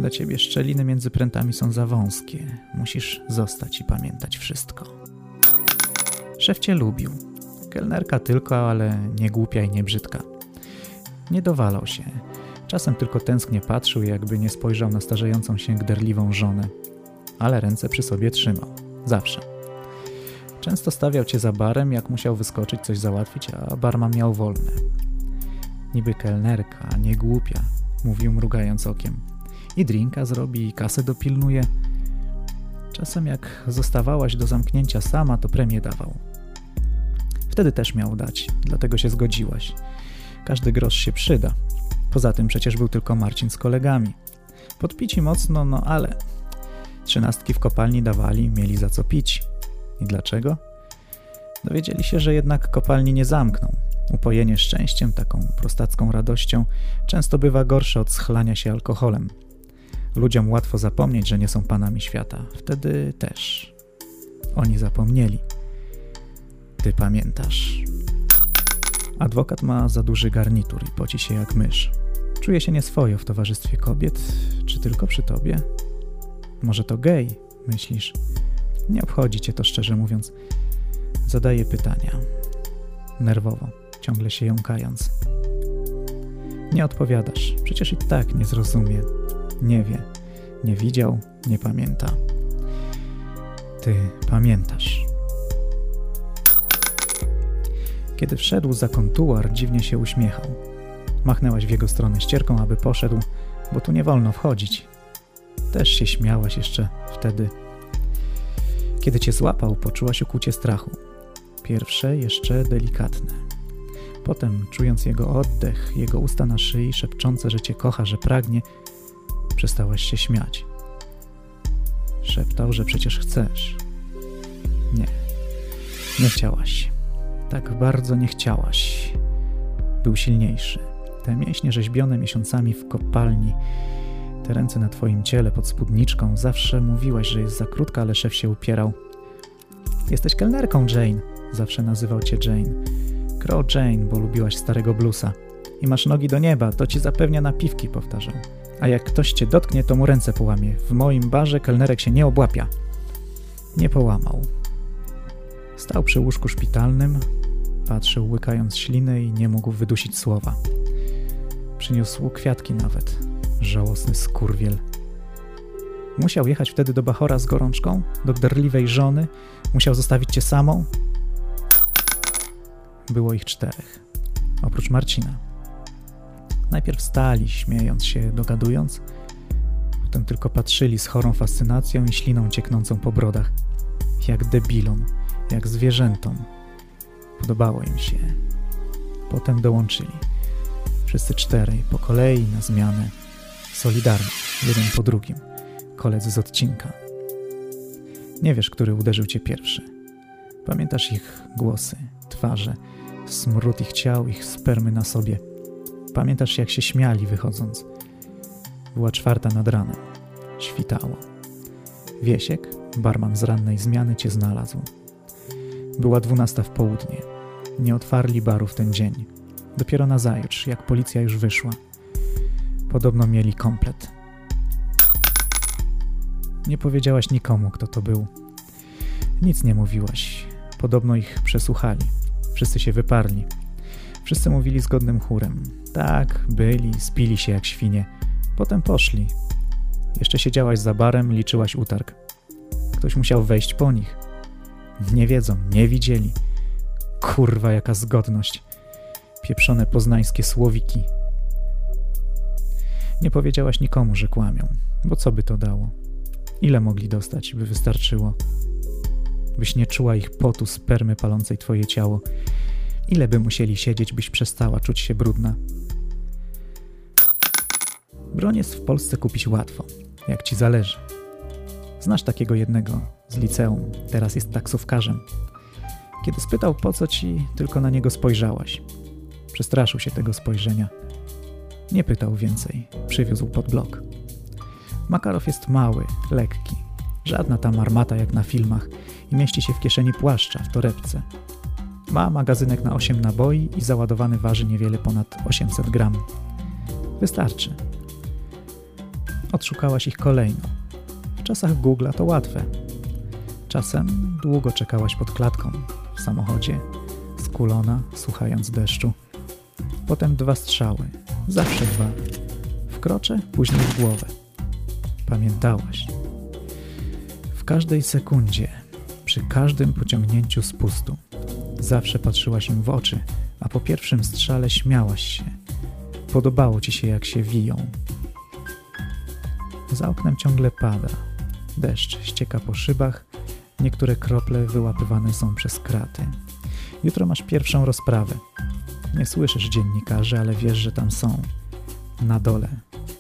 Dla ciebie szczeliny między prętami są za wąskie. Musisz zostać i pamiętać wszystko. Szef cię lubił. Kelnerka tylko, ale nie głupia i nie brzydka. Nie dowalał się. Czasem tylko tęsknie patrzył, jakby nie spojrzał na starzejącą się gderliwą żonę. Ale ręce przy sobie trzymał. Zawsze. Często stawiał cię za barem, jak musiał wyskoczyć coś załatwić, a barman miał wolne. Niby kelnerka, nie głupia, mówił mrugając okiem. I drinka zrobi, i kasę dopilnuje. Czasem jak zostawałaś do zamknięcia sama, to premię dawał. Wtedy też miał dać, dlatego się zgodziłaś. Każdy grosz się przyda. Poza tym przecież był tylko Marcin z kolegami. Podpici mocno, no ale... Trzynastki w kopalni dawali, mieli za co pić. I dlaczego? Dowiedzieli się, że jednak kopalni nie zamkną. Upojenie szczęściem, taką prostacką radością, często bywa gorsze od schlania się alkoholem. Ludziom łatwo zapomnieć, że nie są panami świata. Wtedy też. Oni zapomnieli. Ty pamiętasz. Adwokat ma za duży garnitur i poci się jak mysz. Czuje się nieswojo w towarzystwie kobiet, czy tylko przy tobie? Może to gej, myślisz? Nie obchodzi cię to szczerze mówiąc. Zadaje pytania. Nerwowo, ciągle się jąkając. Nie odpowiadasz, przecież i tak nie zrozumie. Nie wie, nie widział, nie pamięta. Ty pamiętasz. Kiedy wszedł za kontuar, dziwnie się uśmiechał. Machnęłaś w jego stronę ścierką, aby poszedł, bo tu nie wolno wchodzić. Też się śmiałaś jeszcze wtedy. Kiedy cię złapał, poczułaś ukucie strachu. Pierwsze jeszcze delikatne. Potem, czując jego oddech, jego usta na szyi, szepczące, że cię kocha, że pragnie, przestałaś się śmiać. Szeptał, że przecież chcesz. Nie, nie chciałaś. Tak bardzo nie chciałaś. Był silniejszy. Te mięśnie rzeźbione miesiącami w kopalni, te ręce na twoim ciele pod spódniczką, zawsze mówiłaś, że jest za krótka, ale szef się upierał. Jesteś kelnerką, Jane. Zawsze nazywał cię Jane. Crow Jane, bo lubiłaś starego bluesa. I masz nogi do nieba, to ci zapewnia napiwki, powtarzał. A jak ktoś cię dotknie, to mu ręce połamie. W moim barze kelnerek się nie obłapia. Nie połamał. Stał przy łóżku szpitalnym, patrzył łykając śliny i nie mógł wydusić słowa. Przyniósł kwiatki nawet. Żałosny skurwiel. Musiał jechać wtedy do Bachora z gorączką, do gderliwej żony. Musiał zostawić cię samą. Było ich czterech, oprócz Marcina. Najpierw stali, śmiejąc się, dogadując, potem tylko patrzyli z chorą fascynacją i śliną cieknącą po brodach, jak debilom, jak zwierzętom. Podobało im się. Potem dołączyli. Wszyscy czterej, po kolei, na zmianę. Solidarnie, jeden po drugim. Koledzy z odcinka. Nie wiesz, który uderzył cię pierwszy. Pamiętasz ich głosy, twarze, smród ich ciał, ich spermy na sobie. Pamiętasz, jak się śmiali wychodząc. Była czwarta nad ranem. Świtało. Wiesiek, barman z rannej zmiany, cię znalazł. Była dwunasta w południe. Nie otwarli baru w ten dzień. Dopiero nazajutrz, jak policja już wyszła. Podobno mieli komplet. Nie powiedziałaś nikomu, kto to był. Nic nie mówiłaś. Podobno ich przesłuchali. Wszyscy się wyparli. Wszyscy mówili zgodnym chórem. Tak, byli, spili się jak świnie. Potem poszli. Jeszcze siedziałaś za barem, liczyłaś utarg. Ktoś musiał wejść po nich. Nie wiedzą, nie widzieli. Kurwa, jaka zgodność. Pieprzone poznańskie słowiki. Nie powiedziałaś nikomu, że kłamią, bo co by to dało? Ile mogli dostać, by wystarczyło? Byś nie czuła ich potu spermy palącej twoje ciało. Ile by musieli siedzieć, byś przestała czuć się brudna? Broń jest w Polsce kupić łatwo, jak ci zależy. Znasz takiego jednego z liceum, teraz jest taksówkarzem. Kiedy spytał po co ci, tylko na niego spojrzałaś. Przestraszył się tego spojrzenia. Nie pytał więcej, przywiózł pod blok. Makarow jest mały, lekki. Żadna tam armata jak na filmach i mieści się w kieszeni płaszcza w torebce. Ma magazynek na 8 naboi i załadowany waży niewiele ponad 800 gram. Wystarczy. Odszukałaś ich kolejno. W czasach Google'a to łatwe. Czasem długo czekałaś pod klatką, w samochodzie, skulona, słuchając deszczu. Potem dwa strzały, zawsze dwa. W później w głowę. Pamiętałaś. W każdej sekundzie, przy każdym pociągnięciu spustu, zawsze patrzyłaś im w oczy, a po pierwszym strzale śmiałaś się. Podobało ci się, jak się wiją. Za oknem ciągle pada. Deszcz ścieka po szybach, niektóre krople wyłapywane są przez kraty. Jutro masz pierwszą rozprawę. Nie słyszysz dziennikarzy, ale wiesz, że tam są. Na dole,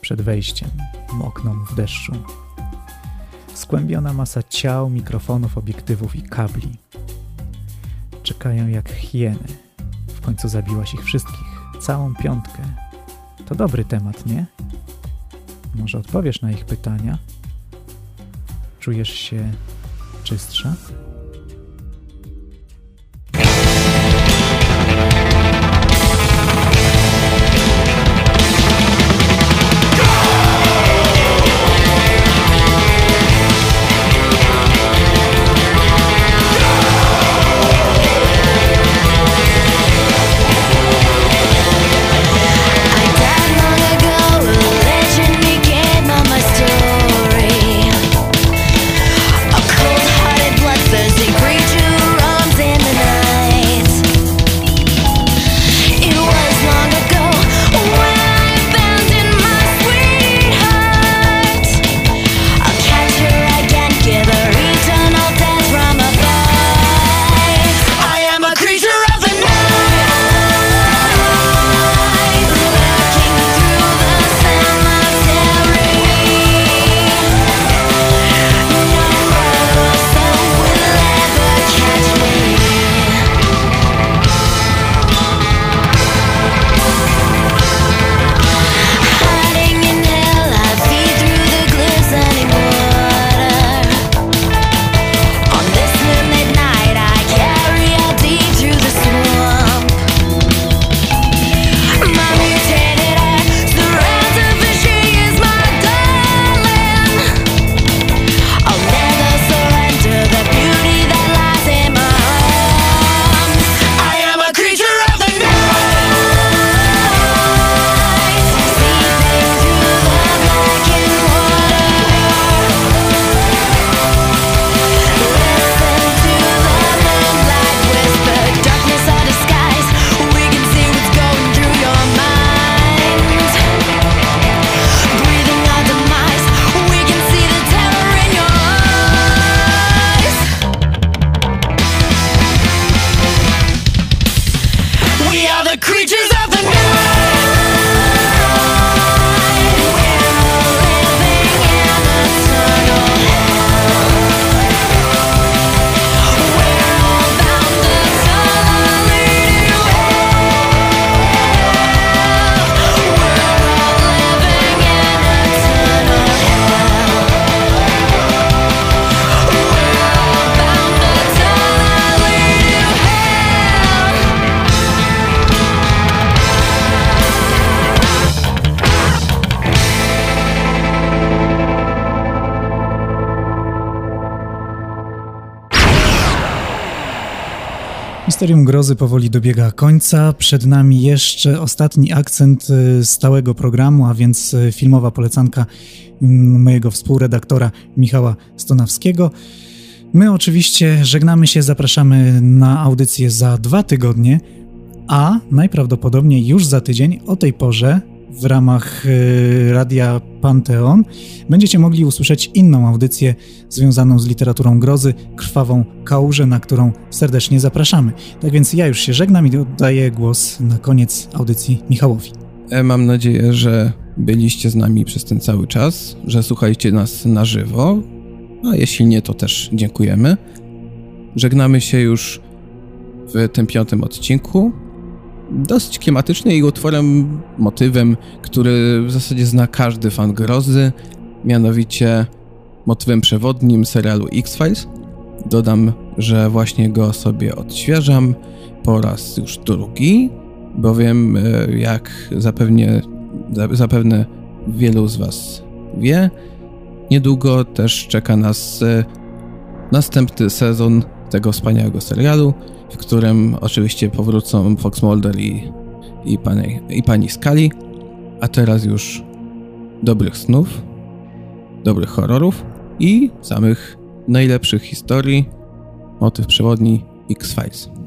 przed wejściem, mokną w deszczu. Skłębiona masa ciał, mikrofonów, obiektywów i kabli. Czekają jak hieny. W końcu zabiłaś ich wszystkich, całą piątkę. To dobry temat, nie? Może odpowiesz na ich pytania? Czujesz się czystsza? Misterium Grozy powoli dobiega końca. Przed nami jeszcze ostatni akcent y, stałego programu, a więc y, filmowa polecanka mm, mojego współredaktora Michała Stonawskiego. My oczywiście żegnamy się, zapraszamy na audycję za dwa tygodnie, a najprawdopodobniej już za tydzień o tej porze w ramach y, Radia Panteon będziecie mogli usłyszeć inną audycję związaną z literaturą grozy, Krwawą Kałużę, na którą serdecznie zapraszamy. Tak więc ja już się żegnam i oddaję głos na koniec audycji Michałowi. E, mam nadzieję, że byliście z nami przez ten cały czas, że słuchaliście nas na żywo, a jeśli nie, to też dziękujemy. Żegnamy się już w tym piątym odcinku dosyć klimatyczny i utworem, motywem, który w zasadzie zna każdy fan grozy, mianowicie motywem przewodnim serialu X-Files. Dodam, że właśnie go sobie odświeżam po raz już drugi, bowiem e, jak zapewnie, zapewne wielu z Was wie, niedługo też czeka nas e, następny sezon tego wspaniałego serialu, w którym oczywiście powrócą Fox Mulder i, i, pani, i pani Scully, a teraz już dobrych snów, dobrych horrorów i samych najlepszych historii, motyw przewodni X-Files.